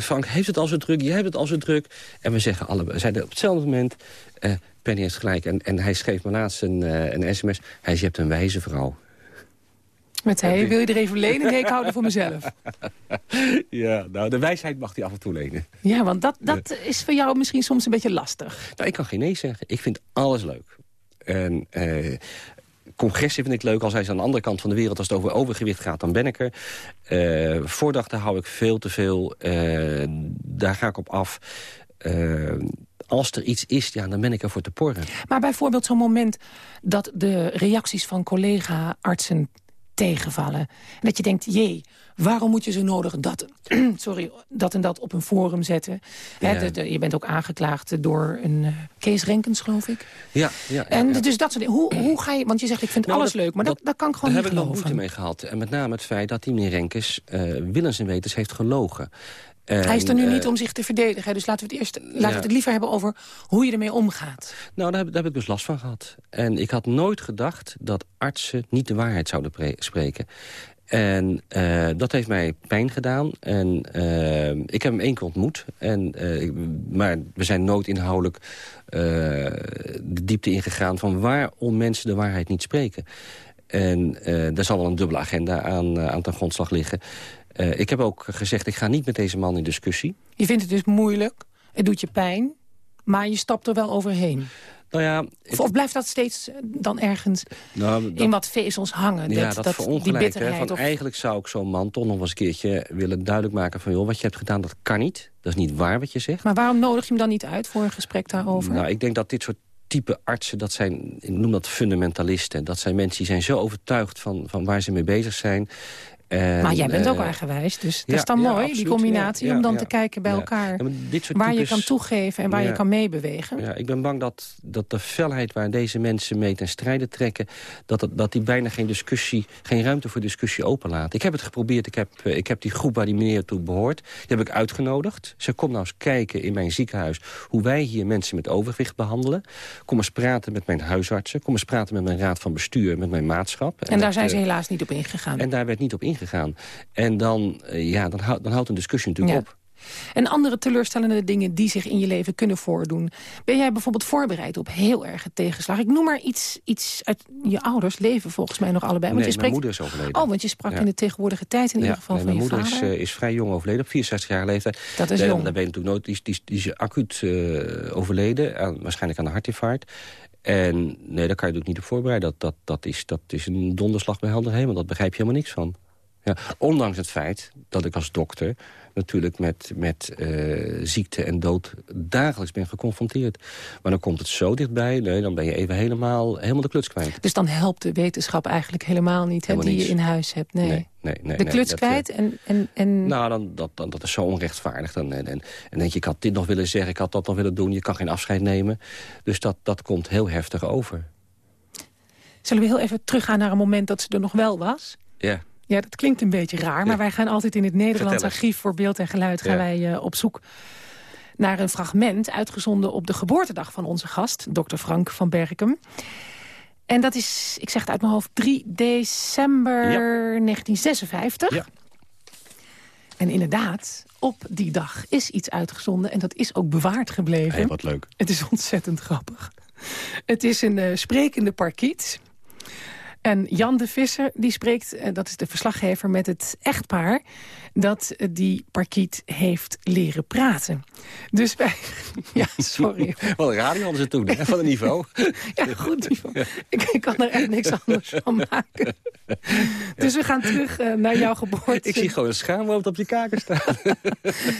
Frank heeft het al zo druk, jij hebt het al zo druk. En we zeggen allebei, zeiden op hetzelfde moment... Penny heeft gelijk. En, en hij schreef me laatst een, een sms. Hij zei, je hebt een wijze vrouw. Met hij, wil je er even lenen? Nee, ik hou er voor mezelf. Ja, nou, de wijsheid mag hij af en toe lenen. Ja, want dat, dat is voor jou misschien soms een beetje lastig. Nou, ik kan geen nee zeggen. Ik vind alles leuk. En eh, congressen vind ik leuk. Als hij is aan de andere kant van de wereld, als het over overgewicht gaat, dan ben ik er. Uh, voordachten hou ik veel te veel. Uh, daar ga ik op af. Uh, als er iets is, ja, dan ben ik er voor te porren. Maar bijvoorbeeld zo'n moment dat de reacties van collega-artsen tegenvallen. En dat je denkt, jee, waarom moet je zo nodig dat, sorry, dat en dat op een forum zetten? Ja. je bent ook aangeklaagd door een uh, Kees Renkens, geloof ik. Ja, ja, En dus dat soort dingen. Hoe, hoe ga je, want je zegt, ik vind nou, alles leuk, maar dat, dat, kan ik gewoon niet geloven. Daar heb ik nog moeite mee gehad. En met name het feit dat die meneer Renkens uh, willens en wetens heeft gelogen. Hij is er nu niet eh, om zich te verdedigen. Dus laten we het eerst laten we het liever hebben over hoe je ermee omgaat. Nou, daar heb, daar heb ik dus last van gehad. En ik had nooit gedacht dat artsen niet de waarheid zouden spreken. En uh, dat heeft mij pijn gedaan. En uh, ik heb hem één keer ontmoet. En, uh, maar we zijn nooit inhoudelijk de diepte ingegaan... van waarom mensen de waarheid niet spreken. En daar zal wel een dubbele agenda aan, aan ten grondslag liggen. Ik heb ook gezegd, ik ga niet met deze man in discussie. Je vindt het dus moeilijk, het doet je pijn, maar je stapt er wel overheen. Nou ja, of, of, blijft dat steeds eh, dan ergens nou, in wat vezels hangen? Ja, dat, dat die bitterheid. Van, of... Eigenlijk zou ik zo'n man toch nog eens een keertje willen duidelijk maken... van joh, wat je hebt gedaan, dat kan niet. Dat is niet waar wat je zegt. Maar waarom nodig je hem dan niet uit voor een gesprek daarover? Nou, ik denk dat dit soort type artsen, dat zijn, ik noem dat fundamentalisten. Dat zijn mensen die zijn zo overtuigd van, van waar ze mee bezig zijn. En, maar jij bent ook eh, eigenwijs, dus dat ja, is dan ja, mooi, die combinatie... ja, om dan te kijken bij elkaar dit soort waar je kan toegeven en waar je kan meebewegen. Ja, ik ben bang dat, dat de felheid waar deze mensen mee ten strijde trekken... Dat, dat, dat die bijna geen discussie, geen ruimte voor discussie openlaat. Ik heb het geprobeerd, ik heb, eh, ik heb die groep waar die meneer toe behoort... die heb ik uitgenodigd. Ze kom nou eens kijken in mijn ziekenhuis... hoe wij hier mensen met overgewicht behandelen. Kom eens praten met mijn huisartsen. Kom eens praten met mijn raad van bestuur, met mijn maatschap. En daar zijn ze eh, helaas niet op ingegaan. En daar werd niet op ingegaan. En dan, eh, ja, dan, houdt dan houdt een discussie natuurlijk Ja. op. En andere teleurstellende dingen die zich in je leven kunnen voordoen. Ben jij bijvoorbeeld voorbereid op heel erge tegenslag? Ik noem maar iets, iets uit je ouders leven volgens mij nog allebei. Want nee, je mijn spreekt... moeder is overleden. Oh, want je sprak Ja. in de tegenwoordige tijd in ja, ieder geval nee, van mijn je moeder is, vader. eh, is vrij jong overleden, op 64 jaar leeftijd. Dat is jong. Daar ben je natuurlijk nooit, die, is- die, die is acuut eh, overleden, aan, waarschijnlijk aan een hartinfarct. En nee, daar kan je natuurlijk niet op voorbereiden. Dat, dat, dat, is, dat is een donderslag bij helder hemel, dat begrijp je helemaal niks van. Ja, ondanks het feit dat ik als dokter natuurlijk met, met eh, ziekte en dood dagelijks ben geconfronteerd. Maar dan komt het zo dichtbij, nee, dan ben je even helemaal, helemaal de kluts kwijt. Dus dan helpt de wetenschap eigenlijk helemaal niet hè, Helemaal die je in huis hebt. Nee. Nee, nee, nee, de nee, kluts dat, eh, kwijt en... en, en... Nou, dan, dat, dan, dat is zo onrechtvaardig. Dan, en, en, en denk je, ik had dit nog willen zeggen, ik had dat nog willen doen. Je kan geen afscheid nemen. Dus dat, dat komt heel heftig over. Zullen we heel even teruggaan naar een moment dat ze er nog wel was? Ja, Ja, dat klinkt een beetje raar, maar Ja. wij gaan altijd in het Nederlands archief voor beeld en geluid gaan Ja. wij eh, op zoek naar een fragment uitgezonden op de geboortedag van onze gast, dokter Frank van Berkem. En dat is, ik zeg het uit mijn hoofd, 3 december Ja. 1956. Ja. En inderdaad, op die dag is iets uitgezonden en dat is ook bewaard gebleven. hey, wat leuk. Het is ontzettend grappig. Het is een eh, sprekende parkiet. En Jan de Visser, die spreekt, eh, dat is de verslaggever met het echtpaar... dat die parkiet heeft leren praten. Dus wij... Ja, sorry. Wat een radio hadden ze toen, hè, van een niveau. Ja, goed niveau. Ik, ik kan er echt niks anders van maken. Dus we gaan terug eh, naar jouw geboorte. Ik zie gewoon een schaamwoord op je kaken staan.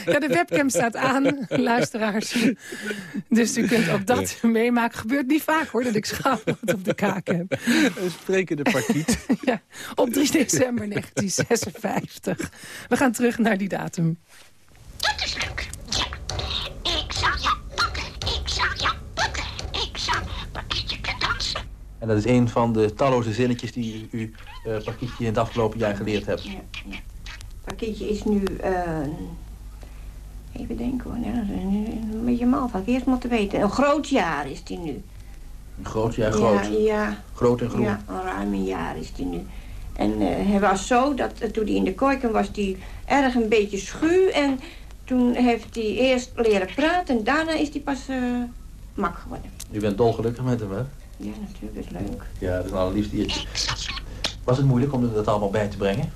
Ja, de webcam staat aan, luisteraars. Dus u kunt ook dat meemaken. Gebeurt niet vaak hoor, dat ik schaamrood op de kaak heb. Een sprekende parkiet. Ja, op 3 december 1956. We gaan terug naar die datum. Dat is leuk. Ja. Ik zal jou pakken. Ik zal jou pakken. Ik zal pakketje kan dansen. En dat is een van de talloze zinnetjes die u, uh, Pakietje, in het afgelopen jaar geleerd hebt. Ja, ja. Pakketje is nu... eh, even denken hoor. Is een, beetje ik eerst moeten weten. Een groot jaar is die nu. Een groot jaar, groot. Ja, ja. Groot en groen. Ja, een ruim een jaar is die nu. En eh, hij was zo dat eh, toen hij in de kooi kwam was hij erg een beetje schuw. En toen heeft hij eerst leren praten en daarna is hij pas eh, mak geworden. U bent dolgelukkig met hem, hè? Ja, natuurlijk, dat is leuk. Ja, dat is een allerliefst diertje. Was het moeilijk om dat allemaal bij te brengen?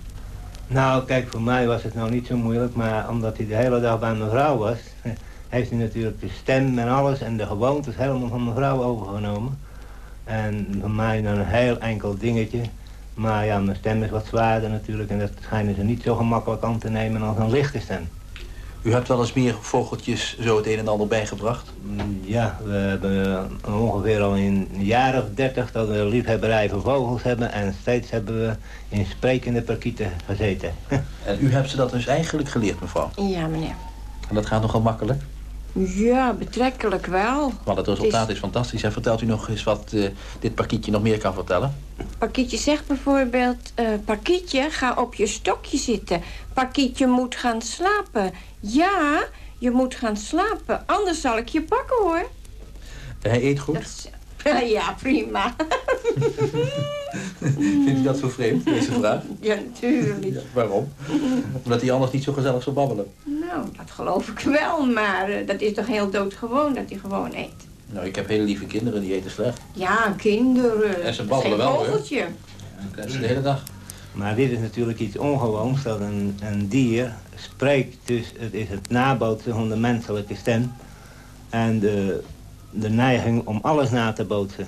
Nou, kijk, voor mij was het nou niet zo moeilijk, maar omdat hij de hele dag bij mijn vrouw was, heeft hij natuurlijk de stem en alles en de gewoontes helemaal van mijn vrouw overgenomen. En voor mij dan een heel enkel dingetje. Maar ja, mijn stem is wat zwaarder natuurlijk en dat schijnen ze niet zo gemakkelijk aan te nemen als een lichte stem. U hebt wel eens meer vogeltjes zo het een en ander bijgebracht? Mm, Ja, we hebben ongeveer al in een jaar of dertig dat we een liefhebberij voor vogels hebben. En steeds hebben we in sprekende parkieten gezeten. En u hebt ze dat dus eigenlijk geleerd, mevrouw? Ja, meneer. En dat gaat nogal makkelijk? Ja, betrekkelijk wel. Want het resultaat is, fantastisch. En vertelt u nog eens wat uh, dit parkietje nog meer kan vertellen? Parkietje zegt bijvoorbeeld... Uh, Parkietje, ga op je stokje zitten. Parkietje moet gaan slapen. Ja, je moet gaan slapen. Anders zal ik je pakken, hoor. Hij eet goed? Is... Ja, prima. Vindt u dat zo vreemd, deze vraag? Ja, natuurlijk. Ja, waarom? Omdat hij anders niet zo gezellig zou babbelen. Nou, dat geloof ik wel, maar uh, dat is toch heel doodgewoon dat hij gewoon eet. Nou, ik heb hele lieve kinderen, die eten slecht. Ja, kinderen. En ze babbelen wel, hoor. vogeltje. Ja, dat is de hele dag. Maar dit is natuurlijk iets ongewoons, dat een, een dier spreekt. Dus het is het nabootsen van de menselijke stem. En de, de neiging om alles na te bootsen.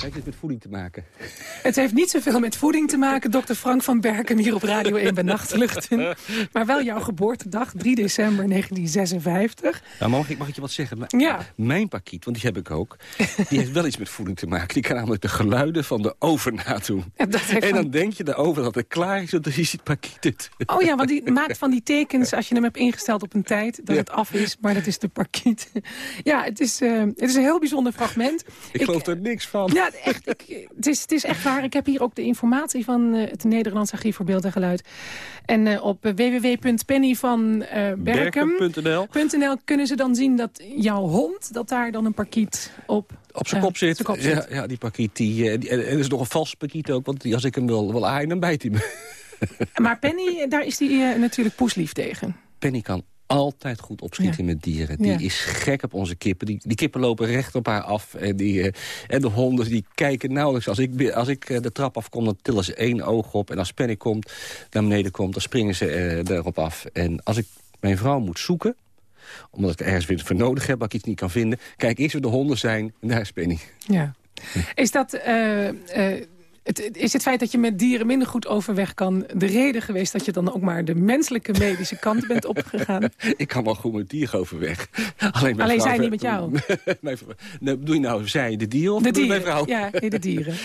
Heeft het met voeding te maken? Het heeft niet zoveel met voeding te maken, dokter Frank van Berken hier op Radio 1 bij Nachtvluchten. Maar wel jouw geboortedag, 3 december 1956. Nou, mag, ik, mag ik je wat zeggen? M Ja. Mijn pakiet, want die heb ik ook, die heeft wel iets met voeding te maken. Die kan namelijk de geluiden van de oven nadoen. Ja, dat heeft En van- dan denk je de oven dat het klaar is, want dan is het pakiet het. Oh ja, want die maakt van die tekens als je hem hebt ingesteld op een tijd... dat het af is, maar dat is de parkiet. Ja, het is, eh, het is een heel bijzonder fragment. Ik geloof er niks van. Ja, echt. Ik, het, is, het is echt waar. Ik heb hier ook de informatie van eh, het Nederlands Archief voor Beeld en Geluid. En eh, op eh, www.penny van eh Berkem.nl. Berkem.nl kunnen ze dan zien dat jouw hond, dat daar dan een parkiet op... Op zijn kop zit. zijn kop Ja, zit. ja, die pakiet. Die, die, en er is nog een vals pakiet ook, want die- als ik hem wil, wil aaien, dan bijt hij me. Maar Penny, daar is die eh, natuurlijk poeslief tegen. Penny kan altijd goed opschieten met dieren. Die Ja. is gek op onze kippen. Die, die kippen lopen recht op haar af. En, die, eh, en de honden die kijken nauwelijks. Als ik, als ik eh, de trap afkom, dan tillen ze één oog op. En als Penny komt, naar beneden komt, dan springen ze eh, erop af. En als ik mijn vrouw moet zoeken omdat ik er ergens weer voor nodig heb, waar ik iets niet kan vinden. Kijk eerst waar de honden zijn, en daar is Penny. Ja. Is dat... het, is het feit dat je met dieren minder goed overweg kan... de reden geweest dat je dan ook maar de menselijke medische kant bent opgegaan? Ik kan wel goed met dieren overweg. Alleen, Alleen zij niet met jou? Mijn vrouw- nee, bedoel je nou zij, de dieren of De mijn dieren. vrouw? Ja, nee, de dieren.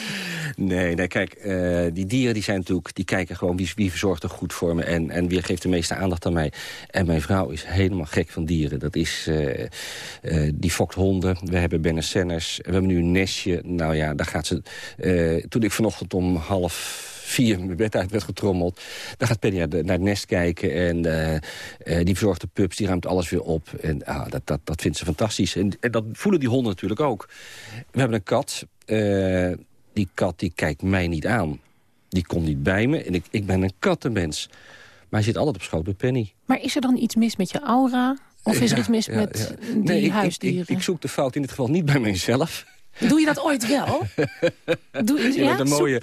Nee, nee, kijk, eh, die dieren die zijn natuurlijk, die kijken gewoon wie, wie zorgt er goed voor me en, en wie geeft de meeste aandacht aan mij. En mijn vrouw is helemaal gek van dieren. Dat is, eh, eh, die fokt honden, we hebben Bennesenners, we hebben nu een nestje. Nou ja, daar gaat ze, toen ik vanochtend om half vier mijn bed uit werd getrommeld. Dan gaat Penny naar, het nest kijken en die verzorgt de pups, die ruimt alles weer op. En ah, dat, dat, dat vindt ze fantastisch. En, en dat voelen die honden natuurlijk ook. We hebben een kat, die kat die kijkt mij niet aan. Die komt niet bij me en ik, ik ben een kattenmens. Maar hij zit altijd op schoot bij Penny. Maar is er dan iets mis met je aura? Of is er iets mis ja, met ja. die Nee, ik- ik- huisdieren? Ik, ik, zoek de fout in dit geval niet bij mijzelf. Doe je dat ooit wel? Doe, Je ja? een mooie.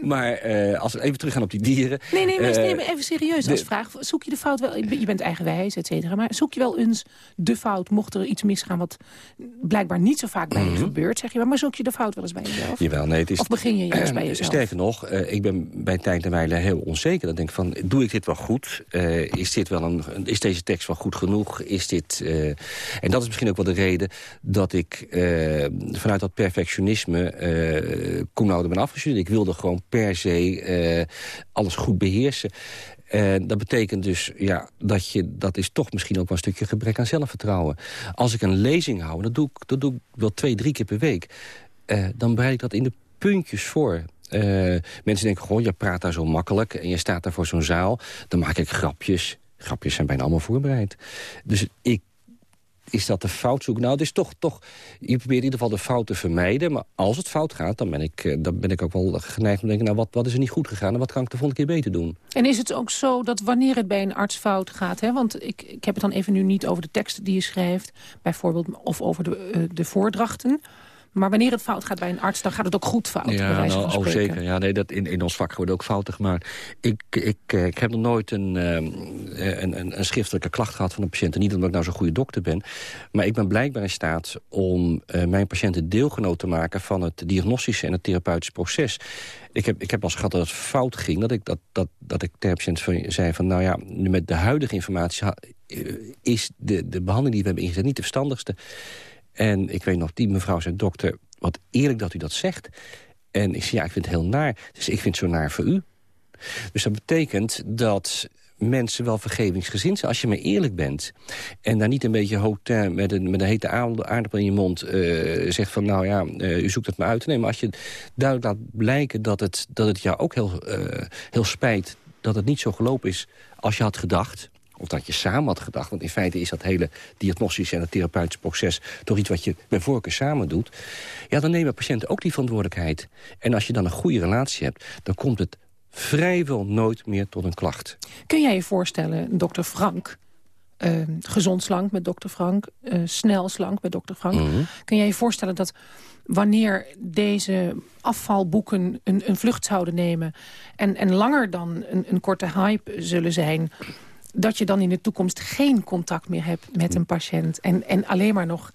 Maar eh, als we even teruggaan op die dieren. Nee, nee, maar maar even serieus als de- vraag. Zoek je de fout wel... Je bent eigenwijs, et cetera. Maar zoek je wel eens de fout, mocht er iets misgaan... wat blijkbaar niet zo vaak bij je Mhm. gebeurt, zeg je maar. Maar zoek je de fout wel eens bij jezelf? Jawel, nee, het is, Of begin je juist bij jezelf? Sterker nog, eh, ik ben bij tijd en heel onzeker. Dan denk ik van, doe ik dit wel goed? Is, dit wel een, is deze tekst wel goed genoeg? Is dit, en dat is misschien ook wel de reden dat ik vanuit dat perfectionisme eh cum ben afgestudeerd. Ik wilde gewoon per se eh, alles goed beheersen. En dat betekent dus ja, dat je, dat is toch misschien ook wel een stukje gebrek aan zelfvertrouwen. Als ik een lezing hou, dat doe ik, dat doe ik wel twee, drie keer per week. eh, dan bereid ik dat in de puntjes voor. Eh, mensen denken, goh, je praat daar zo makkelijk... en je staat daar voor zo'n zaal. Dan maak ik grapjes. Grapjes zijn bijna allemaal voorbereid. Dus ik is dat de fout zoeken? Nou, het is toch, toch... Je probeert in ieder geval de fout te vermijden. Maar als het fout gaat, dan ben ik, eh, dan ben ik ook wel geneigd om te denken... nou, wat, wat is er niet goed gegaan en wat kan ik de volgende keer beter doen? En is het ook zo dat wanneer het bij een arts fout gaat... Hè, want ik, ik heb het dan even nu niet over de teksten die je schrijft... bijvoorbeeld, of over de, eh, de voordrachten... Maar wanneer het fout gaat bij een arts, dan gaat het ook goed fout. Ja, nou, oh, zeker. Ja, nee, dat in, in ons vak worden ook fouten gemaakt. Ik, ik, eh, ik heb nog nooit een, ehm, eh, een, een, een schriftelijke klacht gehad van een patiënt. En niet omdat ik nou zo'n goede dokter ben. Maar ik ben blijkbaar in staat om eh, mijn patiënten deelgenoot te maken... van het diagnostische en het therapeutische proces. Ik heb, ik heb als gehad dat het fout ging. Dat ik, dat, dat, dat ik tegen patiënt van, zei van... nou ja, nu met de huidige informatie is de, de behandeling die we hebben ingezet niet de verstandigste. En ik weet nog, die mevrouw zei, dokter, wat eerlijk dat u dat zegt. En ik zei, ja, ik vind het heel naar. Dus ik vind het zo naar voor u. Dus dat betekent dat mensen wel vergevingsgezind zijn. Als je maar eerlijk bent en daar niet een beetje hotel met een, met een hete aardappel in je mond eh, zegt van nou ja, eh, u zoekt het maar uit. Nee, maar als je duidelijk laat blijken dat het, dat het jou ook heel, eh, heel spijt dat het niet zo gelopen is als je had gedacht of dat je samen had gedacht. Want in feite is dat hele diagnostische en het therapeutische proces... toch iets wat je bij voorkeur samen doet. Ja, dan nemen patiënten ook die verantwoordelijkheid. En als je dan een goede relatie hebt... dan komt het vrijwel nooit meer tot een klacht. Kun jij je voorstellen, dokter Frank... eh, gezond slank met dokter Frank, eh, snel slank met dokter Frank... Mhm. kun jij je voorstellen dat wanneer deze afvalboeken een, een vlucht zouden nemen... en, en langer dan een, een korte hype zullen zijn... dat je dan in de toekomst geen contact meer hebt met een patiënt... en, en alleen maar nog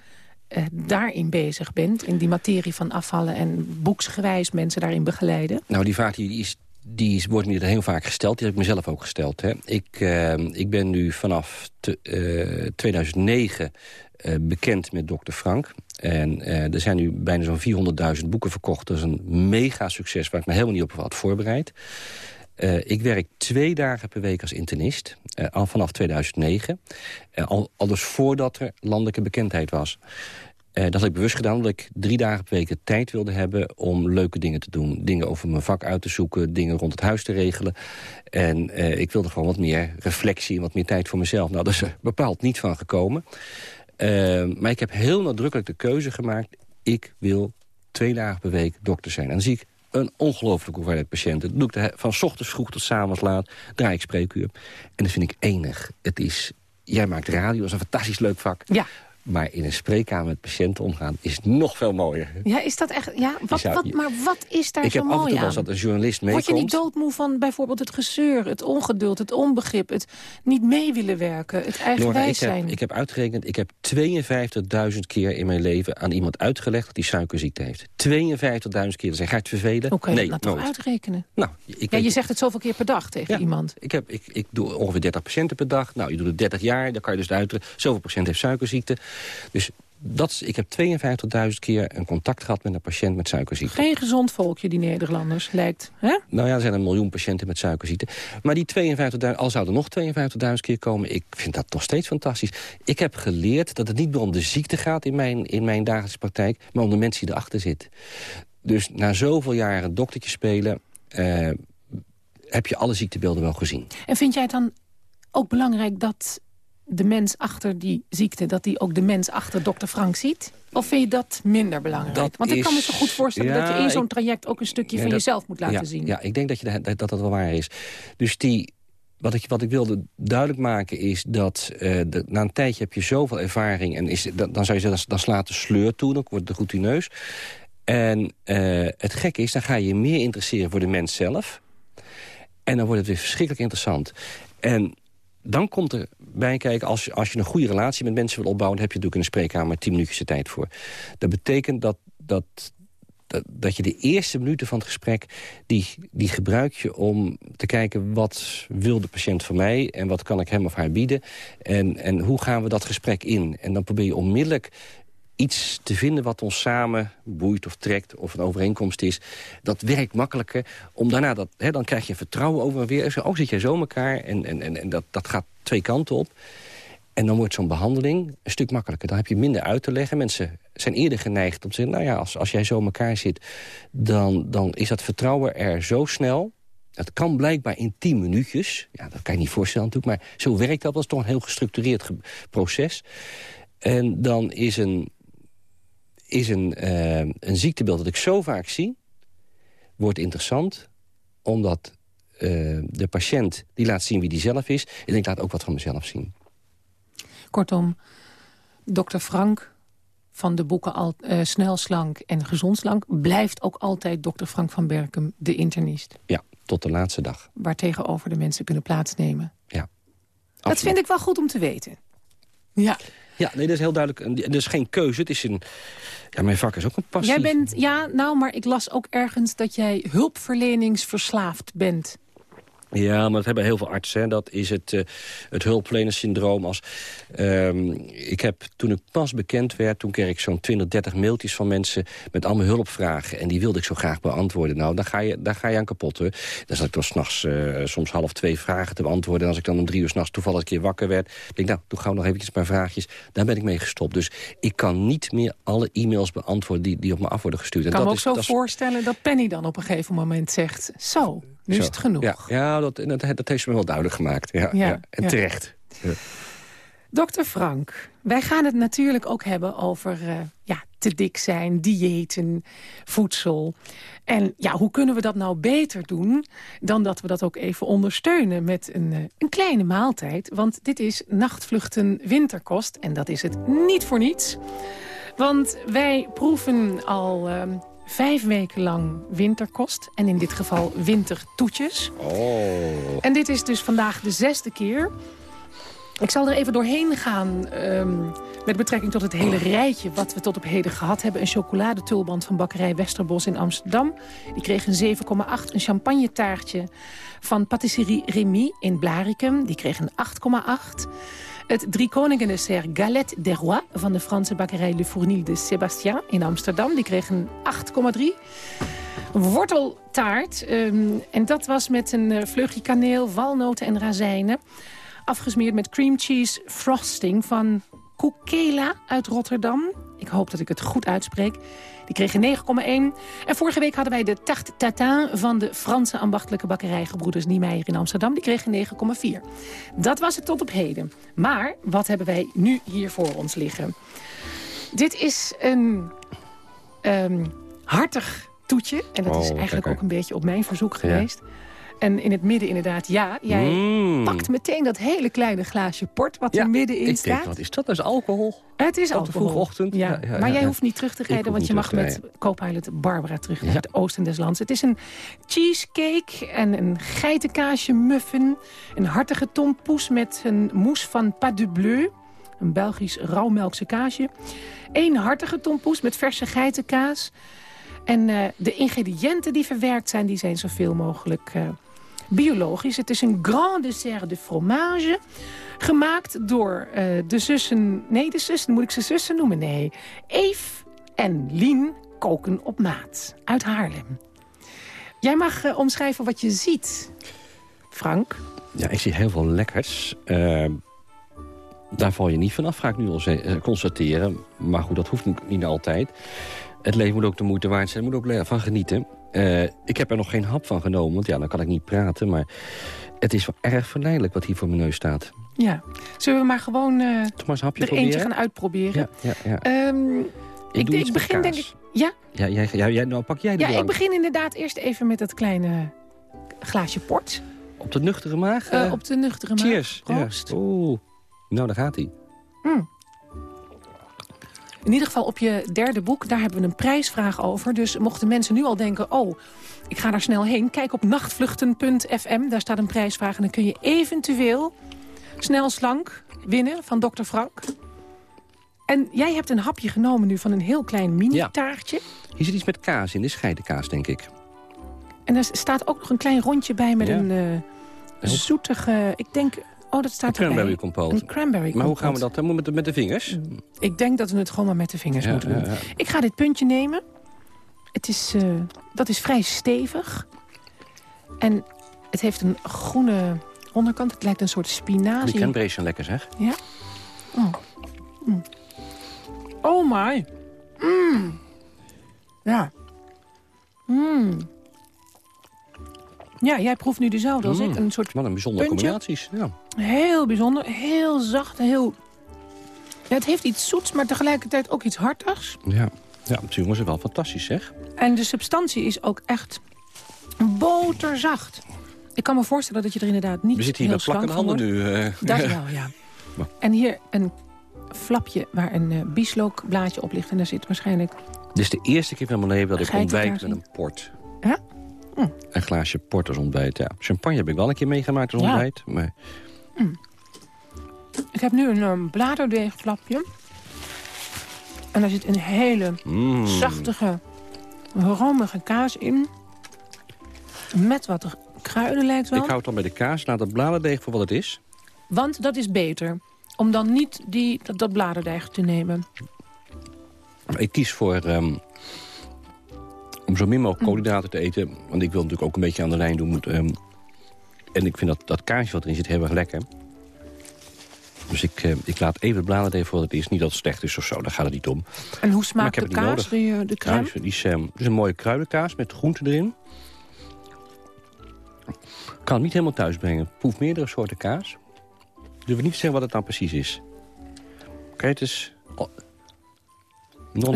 eh, daarin bezig bent. In die materie van afvallen en boeksgewijs mensen daarin begeleiden. Nou, die vraag die is, die is, wordt me heel vaak gesteld. Die heb ik mezelf ook gesteld. Hè. Ik, eh, ik ben nu vanaf te, eh, 2009 eh, bekend met Dr. Frank. En eh, er zijn nu bijna zo'n 400.000 boeken verkocht. Dat is een mega succes waar ik me helemaal niet op had voorbereid. Eh, ik werk twee dagen per week als internist, eh, al vanaf 2009. Eh, al, dus voordat er landelijke bekendheid was. Dat heb ik bewust gedaan omdat ik drie dagen per week de tijd wilde hebben... om leuke dingen te doen. Dingen over mijn vak uit te zoeken, dingen rond het huis te regelen. En ik wilde gewoon wat meer reflectie wat meer tijd voor mezelf. Nou, dat is er bepaald niet van gekomen. Maar ik heb heel nadrukkelijk de keuze gemaakt... ik wil twee dagen per week dokter zijn. En dan zie ik een ongelooflijke hoeveelheid patiënten. Dat doe ik van ochtends vroeg tot avonds laat. Draai ik spreekuur. En dat vind ik enig. Het is, jij maakt radio, dat is een fantastisch leuk vak. Ja. Maar in een spreekkamer met patiënten omgaan is nog veel mooier. Ja, is dat echt... Ja, wat, zou- wat, maar wat is daar ik zo heb af en mooi toe wel aan? eens dat een journalist Word meekomt. je niet doodmoe van bijvoorbeeld het gezeur, het ongeduld, het onbegrip... het niet mee willen werken, het eigenwijs ik, heb, zijn? ik heb uitgerekend, ik heb 52.000 keer in mijn leven aan iemand uitgelegd dat hij suikerziekte heeft. 52.000 keer. Dan zeg ga je het vervelen? Oké, nee, laat toch uitrekenen. Nou, ik Ja, je zegt het zoveel keer per dag tegen iemand. Ik, heb, ik, ik doe ongeveer 30 patiënten per dag. Nou, je doet het 30 jaar, dan kan je dus uitrekenen. Zoveel patiënt heeft suikerziekte. Dus dat ik heb 52.000 keer een contact gehad met een patiënt met suikerziekte. Geen gezond volkje, die Nederlanders, lijkt. Hè? Nou ja, er zijn een miljoen patiënten met suikerziekte. Maar die 52.000, al zouden er nog 52.000 keer komen... ik vind dat toch steeds fantastisch. Ik heb geleerd dat het niet meer om de ziekte gaat in mijn, in mijn dagelijkse praktijk... maar om de mensen die erachter zitten. Dus na zoveel jaren doktertje spelen... eh, heb je alle ziektebeelden wel gezien. En vind jij het dan ook belangrijk dat de mens achter die ziekte... dat die ook de mens achter dokter Frank ziet? Of vind je dat minder belangrijk? Dat Want ik kan me zo goed voorstellen Ja, dat je in zo'n traject... ook een stukje Ja, van dat- jezelf moet laten ja, zien. Ja, ik denk dat, je, dat, dat dat wel waar is. Dus die, wat, ik, wat ik wilde duidelijk maken is dat eh, de- na een tijdje heb je zoveel ervaring... en is, dan, dan zou je zeggen, dan slaat de sleur toe, dan wordt het routineus. En eh, het gekke is, dan ga je je meer interesseren voor de mens zelf. En dan wordt het weer verschrikkelijk interessant. En dan komt er bij kijken, als, als je een goede relatie met mensen wil opbouwen... heb je natuurlijk in een spreekkamer tien minuutjes de tijd voor. Dat betekent dat, dat, dat, dat je de eerste minuten van het gesprek... Die, die gebruik je om te kijken wat wil de patiënt van mij... en wat kan ik hem of haar bieden en, en hoe gaan we dat gesprek in. En dan probeer je onmiddellijk iets te vinden wat ons samen boeit of trekt... of een overeenkomst is, dat werkt makkelijker. Om daarna, dat, hè, dan krijg je vertrouwen over en weer. Oh, zit jij zo elkaar? En, en, en, en dat, dat gaat twee kanten op. En dan wordt zo'n behandeling een stuk makkelijker. Dan heb je minder uit te leggen. Mensen zijn eerder geneigd om te zeggen... nou ja, als, als jij zo elkaar zit, dan, dan is dat vertrouwen er zo snel... Dat kan blijkbaar in tien minuutjes. Ja, dat kan je niet voorstellen natuurlijk. Maar zo werkt dat. Dat is toch een heel gestructureerd ge- proces. En dan is een, is een, eh, een ziektebeeld dat ik zo vaak zie... wordt interessant, omdat eh, de patiënt die laat zien wie die zelf is... en ik laat ook wat van mezelf zien. Kortom, dokter Frank van de boeken al, eh, Snel, Slank en Gezond Slank... blijft ook altijd dokter Frank van Berkem, de internist. Ja, tot de laatste dag. Waar tegenover de mensen kunnen plaatsnemen. Ja. Dat vind ik wel goed om te weten. Ja. Ja, nee, dat is heel duidelijk. Dat is geen keuze. Het is een... Ja, mijn vak is ook een passie. Jij bent, ja, nou, maar ik las ook ergens dat jij hulpverleningsverslaafd bent. Ja, maar dat hebben heel veel artsen. Hè. Dat is het, eh, het hulpverlenerssyndroom. Als, ehm, ik heb, toen ik pas bekend werd, toen kreeg ik zo'n 20, 30 mailtjes van mensen... met allemaal hulpvragen. En die wilde ik zo graag beantwoorden. Nou, daar ga je, daar ga je aan kapot. Hoor. Dan zat ik dan s'nachts uh, soms half twee vragen te beantwoorden. En als ik dan om drie uur s'nachts toevallig een keer wakker werd... denk ik, nou, doe gauw nog eventjes paar vraagjes. Daar ben ik mee gestopt. Dus ik kan niet meer alle e-mails beantwoorden die, die op me af worden gestuurd. Ik En kan me dat ook is, zo dat voorstellen dat Penny dan op een gegeven moment zegt... zo, nu is het genoeg. Ja, ja dat, dat, dat heeft ze me wel duidelijk gemaakt. Ja, Ja, En terecht. Ja. Dokter Frank, wij gaan het natuurlijk ook hebben over eh, ja, te dik zijn, diëten, voedsel. En ja, hoe kunnen we dat nou beter doen dan dat we dat ook even ondersteunen met een, eh, een kleine maaltijd? Want dit is nachtvluchten winterkost en dat is het niet voor niets. Want wij proeven al ehm, vijf weken lang winterkost en in dit geval wintertoetjes. Oh. En dit is dus vandaag de zesde keer. Ik zal er even doorheen gaan ehm, met betrekking tot het hele rijtje... wat we tot op heden gehad hebben. Een chocoladetulband van bakkerij Westerbos in Amsterdam. Die kreeg een 7,8. Een champagnetaartje van patisserie Rémy in Blarikum. Die kreeg een 8,8. Het Drie Koningen dessert Galette des Rois van de Franse bakkerij Le Fournil de Sébastien in Amsterdam. Die kreeg een 8,3. Worteltaart. ehm, en dat was met een eh, vleugje kaneel, walnoten en razijnen. Afgesmeerd met cream cheese frosting van Koekela uit Rotterdam. Ik hoop dat ik het goed uitspreek. Die kreeg een 9,1. En vorige week hadden wij de tarte tatin van de Franse ambachtelijke bakkerij Gebroeders Niemeyer in Amsterdam. Die kreeg een 9,4. Dat was het tot op heden. Maar wat hebben wij nu hier voor ons liggen? Dit is een ehm, hartig toetje. En dat Oh, is eigenlijk lekker. ook een beetje op mijn verzoek geweest. En in het midden inderdaad, ja, jij Mm. pakt meteen dat hele kleine glaasje port wat Ja, er middenin ik staat. denk, wat is dat? Dat is alcohol. Het is Op de alcohol. vroege ochtend? Ja. Ja, ja, maar jij hoeft niet terug te rijden, want je mag met co-pilot Barbara terug naar het oosten des lands. Het is een cheesecake en een geitenkaasje muffin. Een hartige tompoes met een mousse van pas de bleu. Een Belgisch rauwmelkse kaasje. Eén hartige tompoes met verse geitenkaas. En eh, de ingrediënten die verwerkt zijn, die zijn zoveel mogelijk eh, biologisch. Het is een grand dessert de fromage. Gemaakt door eh, de zussen... Nee, de zussen, moet ik ze zussen noemen? Nee. Eve en Lien koken op maat. Uit Haarlem. Jij mag eh, omschrijven wat je ziet, Frank. Ja, ik zie heel veel lekkers. Eh, daar val je niet vanaf, ga ik nu al constateren. Maar goed, dat hoeft niet altijd. Het leven moet ook de moeite waard zijn. Moet ook van genieten. Eh, ik heb er nog geen hap van genomen, want ja, dan kan ik niet praten. Maar het is wel erg verleidelijk wat hier voor mijn neus staat. Ja. Zullen we maar gewoon eh, maar eens een hapje er proberen? eentje gaan uitproberen? Ja, ja, ja. Ehm, ik, ik begin denk ik... Ja, Ja, jij, jij, jij- nou pak jij de ja ik begin inderdaad eerst even met dat kleine glaasje port. Op de nuchtere maag? Eh, eh, op de nuchtere maag. Cheers. Ja. Proost. Oeh. Nou, daar gaat hij. Mm. In ieder geval op je derde boek, daar hebben we een prijsvraag over. Dus mochten mensen nu al denken, oh, ik ga daar snel heen. Kijk op nachtvluchten.fm, daar staat een prijsvraag. En dan kun je eventueel snel slank winnen van Dr. Frank. En jij hebt een hapje genomen nu van een heel klein mini-taartje. Hier zit iets met kaas in. Dit is geitenkaas, denk ik. En er staat ook nog een klein rondje bij met Ja. een eh, zoetige... Ik denk, oh, dat staat cranberry compote. Een cranberry Maar hoe gaan we compote. dat dan? Met de, met de vingers? Ik denk dat we het gewoon maar met de vingers Ja, moeten doen. ja, ja. Ik ga dit puntje nemen. Het is, eh, dat is vrij stevig. En het heeft een groene onderkant. Het lijkt een soort Die spinazie. cranberries zijn lekker, zeg. Ja? Oh. Mm. Oh my. Mm. Ja. Mm. Ja, jij proeft nu dezelfde als Mm. ik. Een soort Wat een bijzondere puntje. combinaties. Ja. Heel bijzonder, heel zacht, heel... Ja, het heeft iets zoets, maar tegelijkertijd ook iets hartigs. Ja. ja, was het wel fantastisch, zeg. En de substantie is ook echt boterzacht. Ik kan me voorstellen dat je er inderdaad niet We zitten hier met plakkende slank handen nu. eh. Dat wel, ja. En hier een flapje waar een eh bieslookblaadje op ligt. En daar zit waarschijnlijk... Dit is de eerste keer van mijn leven dat ik ontbijt met een port. Ja? Hm. Een glaasje port als ontbijt, ja. Champagne heb ik wel een keer meegemaakt als Ja. ontbijt. Maar Ik heb nu een um, bladerdeegflapje. En daar zit een hele Mm. zachtige, romige kaas in. Met wat kruiden lijkt wel. ik houd dan bij de kaas, laat het bladerdeeg voor wat het is. Want dat is beter. Om dan niet die, dat, dat bladerdeeg te nemen. Ik kies voor... ehm, om zo min mogelijk koolhydraten te eten. Want ik wil natuurlijk ook een beetje aan de lijn doen. Moet, ehm, en ik vind dat, dat kaasje wat erin zit heel erg lekker. Dus ik, eh, ik laat even het bladerdeeg voor het is. Niet dat het slecht is of zo, daar gaat het niet om. En hoe smaakt de kaas, de, de crème? die is, die is, het is een mooie kruidenkaas met groenten erin. Kan het niet helemaal thuis brengen. Proef meerdere soorten kaas. Durf niet te zeggen wat het nou precies is. Kijk, het is... Oh.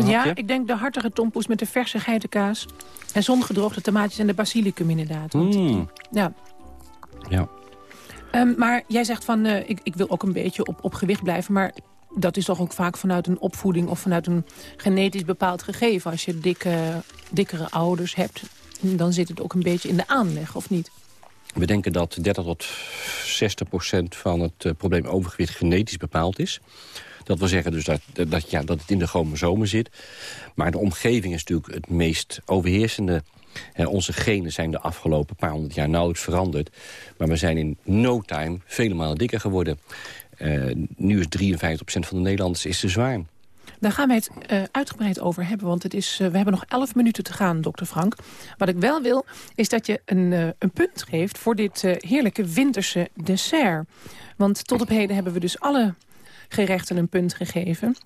Ja, ik denk de hartige tompoes met de verse geitenkaas. En zongedroogde tomaatjes en de basilicum inderdaad. Want Mm. ja. Ja. Ehm, maar jij zegt van, eh, ik, ik wil ook een beetje op, op gewicht blijven. Maar dat is toch ook vaak vanuit een opvoeding... of vanuit een genetisch bepaald gegeven. Als je dikke, dikkere ouders hebt, dan zit het ook een beetje in de aanleg, of niet? We denken dat 30 tot 60 procent van het uh, probleem overgewicht genetisch bepaald is. Dat wil zeggen dus dat, dat, ja, dat het in de chromosomen zit. Maar de omgeving is natuurlijk het meest overheersende. Onze genen zijn de afgelopen paar honderd jaar nauwelijks veranderd. Maar we zijn in no time vele malen dikker geworden. Uh, nu is 53% van de Nederlanders is te zwaar. Daar gaan wij het uh, uitgebreid over hebben, want het is, uh, we hebben nog 11 minuten te gaan, dokter Frank. Wat ik wel wil, is dat je een, een punt geeft voor dit heerlijke winterse dessert. Want tot op heden hebben we dus alle gerechten een punt gegeven.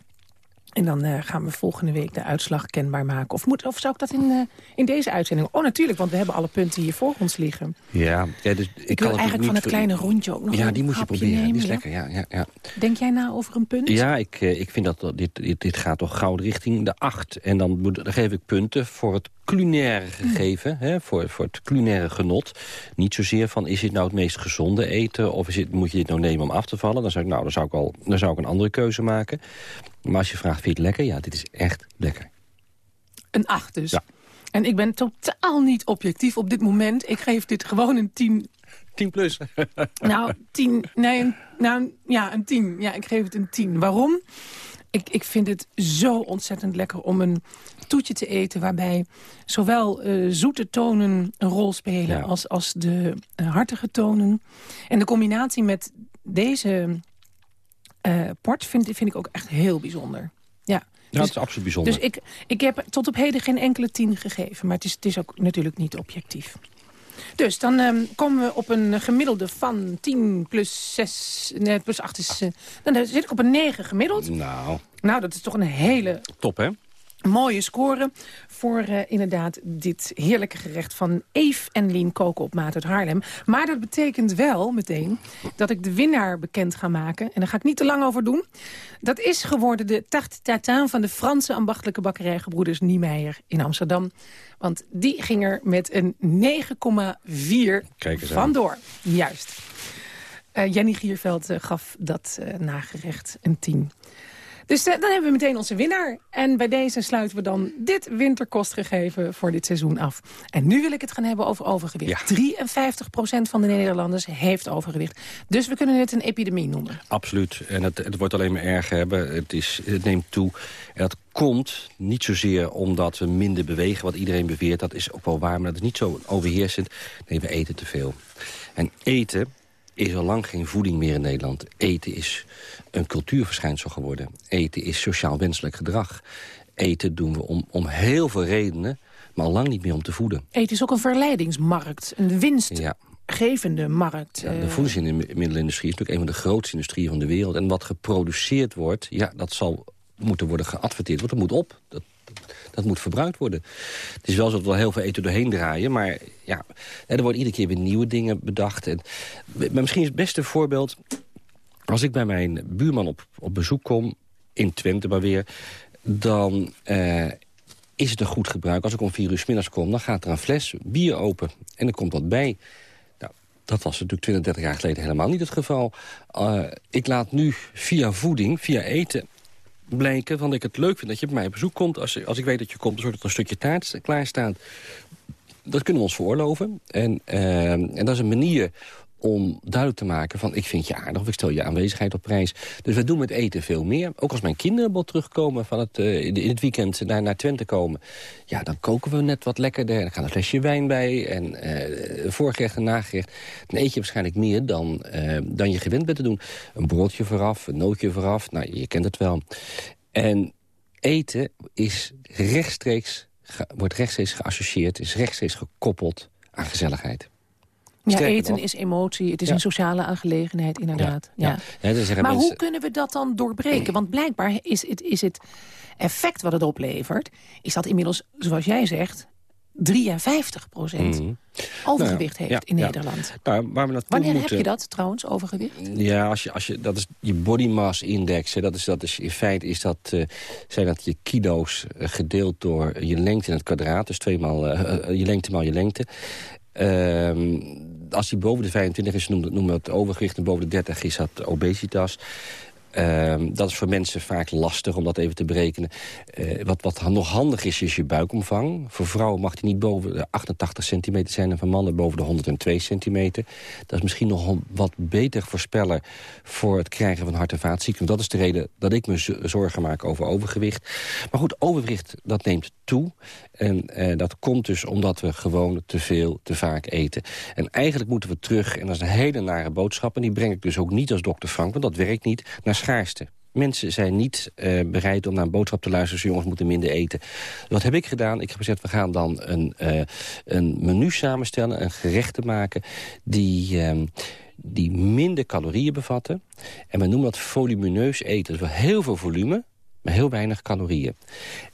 En dan uh, gaan we volgende week de uitslag kenbaar maken. Of, moet, of zou ik dat in, uh, in deze uitzending? Oh, natuurlijk, want we hebben alle punten hier voor ons liggen. Ja, ja dus ik, ik kan wil eigenlijk van het kleine rondje ook nog Ja, die moet je proberen. Nemen, die is ja? lekker, ja. ja, ja. Denk jij na over een punt? Ja, ik, uh, ik vind dat dit, dit, dit gaat toch gauw richting de acht. En dan, moet, dan geef ik punten voor het culinaire gegeven, hè, voor, voor het culinaire genot. Niet zozeer van, is dit nou het meest gezonde eten... of is het, moet je dit nou nemen om af te vallen? Dan zou ik, nou, dan zou ik, al, dan zou ik een andere keuze maken. Maar als je vraagt, vind je het lekker? Ja, dit is echt lekker. Een 8 dus. Ja. En ik ben totaal niet objectief op dit moment. Ik geef dit gewoon een 10. 10 plus. nou, 10. Nee, een, nou, ja, een 10. Ja, ik geef het een 10. Waarom? Ik, ik vind het zo ontzettend lekker om een toetje te eten... waarbij zowel uh, zoete tonen een rol spelen Ja. als, als de uh, hartige tonen. En de combinatie met deze uh, port vind, vind ik ook echt heel bijzonder. Ja. Ja, dat is absoluut bijzonder. Dus ik, ik heb tot op heden geen enkele tien gegeven. Maar het is, het is ook natuurlijk niet objectief. Dus dan um, komen we op een gemiddelde van 10 plus 6, nee, plus 8 is... Uh, dan zit ik op een 9 gemiddeld. Nou, Nou, dat is toch een hele top hè? Mooie score voor uh, inderdaad dit heerlijke gerecht van Eve en Lien koken op maat uit Haarlem. Maar dat betekent wel meteen dat ik de winnaar bekend ga maken. En daar ga ik niet te lang over doen. Dat is geworden de tarte tatin van de Franse ambachtelijke bakkerij Gebroeders Niemeyer in Amsterdam. Want die ging er met een 9,4 Kijk eens aan. vandoor. Juist. Uh, Jenny Gierveld uh, gaf dat nagerecht een 10. Dus uh, dan hebben we meteen onze winnaar. En bij deze sluiten we dan dit winterkostgegeven voor dit seizoen af. En nu wil ik het gaan hebben over overgewicht. Ja. 53% van de Nederlanders heeft overgewicht. Dus we kunnen het een epidemie noemen. Absoluut. En het, het wordt alleen maar erger hebben. Het, is, het neemt toe. En dat komt niet zozeer omdat we minder bewegen, wat iedereen beweert. Dat is ook wel waar, maar dat is niet zo overheersend. Nee, we eten te veel. En eten is al lang geen voeding meer in Nederland. Eten is een cultuurverschijnsel geworden. Eten is sociaal wenselijk gedrag. Eten doen we om, om heel veel redenen, maar al lang niet meer om te voeden. Eten is ook een verleidingsmarkt, een winstgevende ja. markt. Ja, de voedingsmiddelenindustrie is natuurlijk een van de grootste industrieën van de wereld. En wat geproduceerd wordt, ja, dat zal moeten worden geadverteerd. Want dat moet op. Dat, dat moet verbruikt worden. Het is wel zo dat we heel veel eten doorheen draaien. Maar ja, er worden iedere keer weer nieuwe dingen bedacht. En, misschien is het beste voorbeeld... Als ik bij mijn buurman op, op bezoek kom, in Twente maar weer... dan uh, is het een goed gebruik. Als ik om vier uur middags kom, dan gaat er een fles bier open. En er komt wat bij. Nou, dat was natuurlijk 20, 30 jaar geleden helemaal niet het geval. Uh, ik laat nu via voeding, via eten blijken van dat ik het leuk vind dat je bij mij op bezoek komt. Als, als ik weet dat je komt, zorg dat er een stukje taart klaar staat. Dat kunnen we ons veroorloven. En, uh, en dat is een manier om duidelijk te maken van ik vind je aardig of ik stel je aanwezigheid op prijs. Dus we doen met eten veel meer. Ook als mijn kinderen wel terugkomen van het, uh, in het weekend naar, naar Twente komen. Ja, dan koken we net wat lekkerder. Dan gaat een flesje wijn bij en uh, voorgerecht en nagerecht. Dan eet je waarschijnlijk meer dan, uh, dan je gewend bent te doen. Een broodje vooraf, een nootje vooraf. Nou, je kent het wel. En eten is rechtstreeks, wordt rechtstreeks geassocieerd, is rechtstreeks gekoppeld aan gezelligheid. Ja, eten nog. is emotie, het is Ja. een sociale aangelegenheid, inderdaad. Ja, Maar mensen- hoe kunnen we dat dan doorbreken? Want blijkbaar is het, is het effect wat het oplevert... is dat inmiddels, zoals jij zegt, 53 procent Mhm. overgewicht Nou, heeft ja, in ja. Nederland. Nou, waar we naartoe Wanneer moeten... heb je dat trouwens, overgewicht? Ja, als je, als je, dat is je body mass index. Hè, dat is, dat is, in feite is dat, eh, zijn dat je kilo's eh, gedeeld door je lengte in het kwadraat. Dus tweemaal eh, eh, je lengte maal je lengte. Ehm, als die boven de 25 is, noemen, we het overgewicht. En boven de 30 is dat obesitas. Ehm, dat is voor mensen vaak lastig om dat even te berekenen. Eh, wat, wat nog handig is, is je buikomvang. Voor vrouwen mag die niet boven de 88 centimeter zijn... en voor mannen boven de 102 centimeter. Dat is misschien nog wat beter voorspeller... voor het krijgen van hart- en vaatziekten. Dat is de reden dat ik me zorgen maak over overgewicht. Maar goed, overgewicht dat neemt toe. En eh, dat komt dus omdat we gewoon te veel, te vaak eten. En eigenlijk moeten we terug, en dat is een hele nare boodschap... en die breng ik dus ook niet als dokter Frank, want dat werkt niet... naar Mensen zijn niet uh, bereid om naar een boodschap te luisteren... Dus jongens moeten minder eten. Wat heb ik gedaan? Ik heb gezegd, we gaan dan een, uh, een menu samenstellen... een gerechten maken die... Uh, die minder calorieën bevatten. En we noemen dat volumineus eten. Dus wel heel veel volume, maar heel weinig calorieën.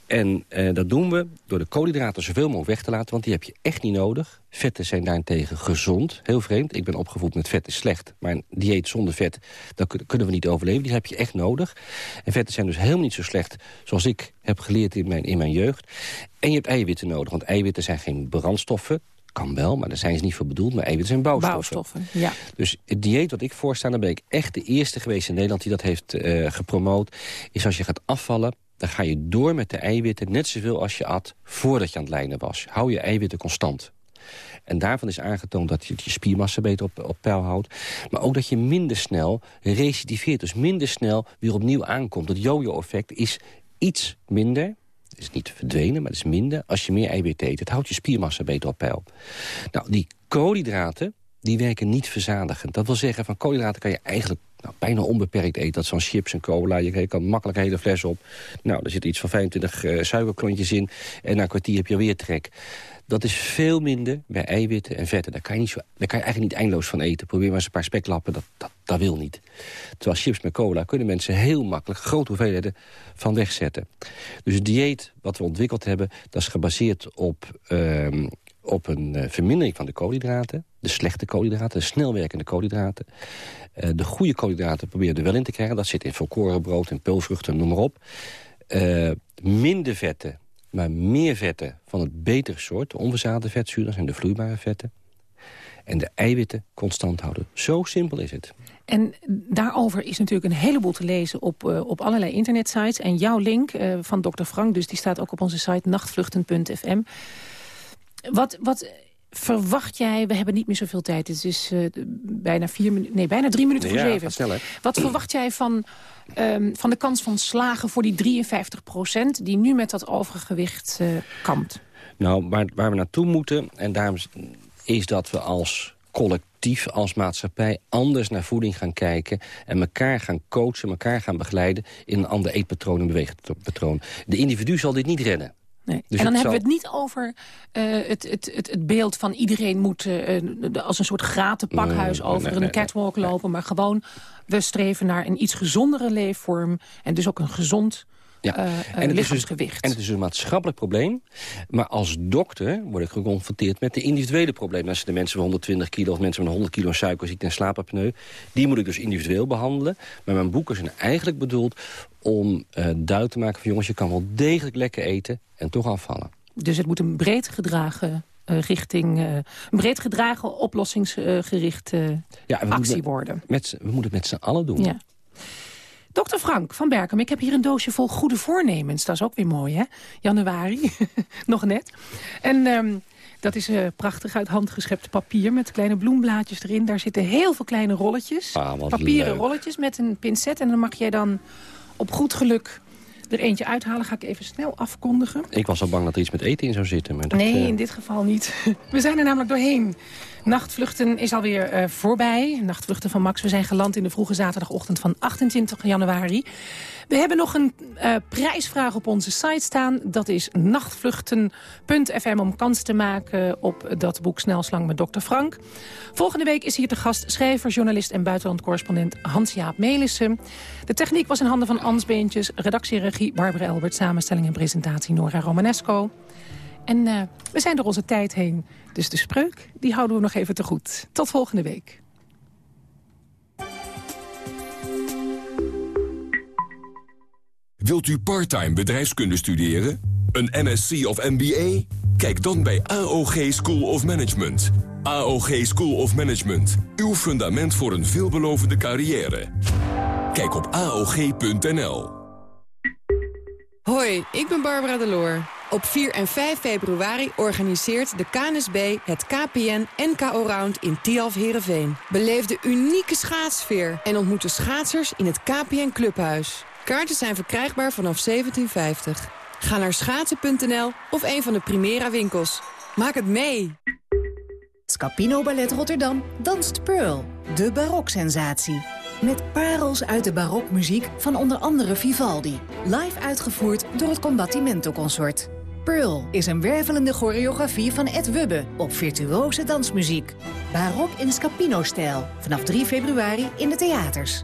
En uh, dat doen we door de koolhydraten zoveel mogelijk weg te laten... want die heb je echt niet nodig. Vetten zijn daarentegen gezond. Heel vreemd. Ik ben opgevoed met vet is slecht. Maar een dieet zonder vet, dat kunnen we niet overleven. Die heb je echt nodig. En vetten zijn dus helemaal niet zo slecht... zoals ik heb geleerd in mijn, in mijn jeugd. En je hebt eiwitten nodig. Want eiwitten zijn geen brandstoffen kan wel, maar daar zijn ze niet voor bedoeld. Maar eiwitten zijn bouwstoffen. Bouwstoffen, ja. Dus het dieet wat ik voorsta, dan ben ik echt de eerste geweest in Nederland... die dat heeft uh, gepromoot, is als je gaat afvallen... dan ga je door met de eiwitten net zoveel als je at voordat je aan het lijnen was. Hou je eiwitten constant. En daarvan is aangetoond dat je je spiermassa beter op, op peil houdt. Maar ook dat je minder snel recidiveert. Dus minder snel weer opnieuw aankomt. Het jojo-effect is iets minder is niet verdwenen, maar het is minder als je meer eiwit eet. Het houdt je spiermassa beter op peil. Nou, die koolhydraten, die werken niet verzadigend. Dat wil zeggen, van koolhydraten kan je eigenlijk nou, bijna onbeperkt eten. Dat van chips en cola. Je kan makkelijk een hele fles op. Nou, er zit iets van 25 uh, suikerklontjes in. En na een kwartier heb je alweer trek. Dat is veel minder bij eiwitten en vetten. Daar kan je, niet daar kan je eigenlijk niet eindeloos van eten. Probeer maar eens een paar speklappen, dat, dat, dat wil niet. Terwijl chips met cola kunnen mensen heel makkelijk... grote hoeveelheden van wegzetten. Dus het dieet wat we ontwikkeld hebben... dat is gebaseerd op, um, op een uh, vermindering van de koolhydraten. De slechte koolhydraten, de snelwerkende koolhydraten. Uh, de goede koolhydraten proberen er wel in te krijgen. Dat zit in volkorenbrood en peulvruchten, noem maar op. Uh, minder vetten maar meer vetten van het betere soort. De onverzadigde vetzuren zijn de vloeibare vetten. En de eiwitten constant houden. Zo simpel is het. En daarover is natuurlijk een heleboel te lezen op, uh, op allerlei internetsites. En jouw link uh, van Dr. Frank, dus die staat ook op onze site nachtvluchten.fm. Wat, wat verwacht jij, we hebben niet meer zoveel tijd, het is uh, bijna, vier nee, bijna drie minuten voor ja, zeven. Wat verwacht jij van, um, van de kans van slagen voor die 53 procent... die nu met dat overgewicht uh, kampt? Nou, waar, waar we naartoe moeten, en daarom is dat we als collectief, als maatschappij... anders naar voeding gaan kijken en elkaar gaan coachen... elkaar gaan begeleiden in een ander eetpatroon en beweegpatroon. De individu zal dit niet redden. Nee. Dus en dan hebben zal... we het niet over uh, het, het, het, het, beeld van iedereen moet uh, als een soort graten pakhuis nee, over nee, een catwalk lopen. Maar gewoon, we streven naar een iets gezondere leefvorm. En dus ook een gezond ja. Uh, en het lichaamsgewicht. Dus, en het is een maatschappelijk probleem. Maar als dokter word ik geconfronteerd met de individuele problemen. Als de mensen van 120 kilo of mensen van 100 kilo suikerziekte en slaapapneu... die moet ik dus individueel behandelen. Maar mijn boeken zijn eigenlijk bedoeld om uh, duidelijk te maken van... jongens, je kan wel degelijk lekker eten en toch afvallen. Dus het moet een breed gedragen uh, richting uh, een breed gedragen oplossingsgerichte ja, actie met, worden. Met, we moeten het met z'n allen doen. Ja. Dokter Frank van Berkem, ik heb hier een doosje vol goede voornemens. Dat is ook weer mooi, hè? Januari, nog net. En um, dat is uh, prachtig uit handgeschept papier met kleine bloemblaadjes erin. Daar zitten heel veel kleine rolletjes. Ah, papieren leuk. rolletjes met een pincet. En dan mag jij dan op goed geluk er eentje uithalen. Ga ik even snel afkondigen. Ik was al bang dat er iets met eten in zou zitten. Maar dat, nee, uh... in dit geval niet. We zijn er namelijk doorheen. Nachtvluchten is alweer uh, voorbij. Nachtvluchten van Max. We zijn geland in de vroege zaterdagochtend van 28 januari. We hebben nog een uh, prijsvraag op onze site staan. Dat is nachtvluchten.fm om kans te maken op dat boek Snelslang met Dr. Frank. Volgende week is hier te gast schrijver, journalist en buitenlandcorrespondent Hans-Jaap Melissen. De techniek was in handen van Ans Beentjes, redactieregie Barbara Elbert, samenstelling en presentatie Nora Romanesco. En uh, we zijn door onze tijd heen. Dus de spreuk, die houden we nog even te goed. Tot volgende week. Wilt u parttime bedrijfskunde studeren? Een MSc of MBA? Kijk dan bij AOG School of Management. AOG School of Management. Uw fundament voor een veelbelovende carrière. Kijk op AOG.nl. Hoi, ik ben Barbara Deloor. Op 4 en 5 februari organiseert de KNSB het KPN NKO Round in Tialf Herenveen. Beleef de unieke schaatsfeer en ontmoet de schaatsers in het KPN Clubhuis. Kaarten zijn verkrijgbaar vanaf 1750. Ga naar schaatsen.nl of een van de Primera winkels. Maak het mee! Scapino Ballet Rotterdam danst Pearl, de baroksensatie. Met parels uit de barokmuziek van onder andere Vivaldi. Live uitgevoerd door het Combattimento Consort. Pearl is een wervelende choreografie van Ed Wubbe op virtuose dansmuziek. Barok in Scapino-stijl. Vanaf 3 februari in de theaters.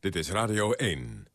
Dit is Radio 1.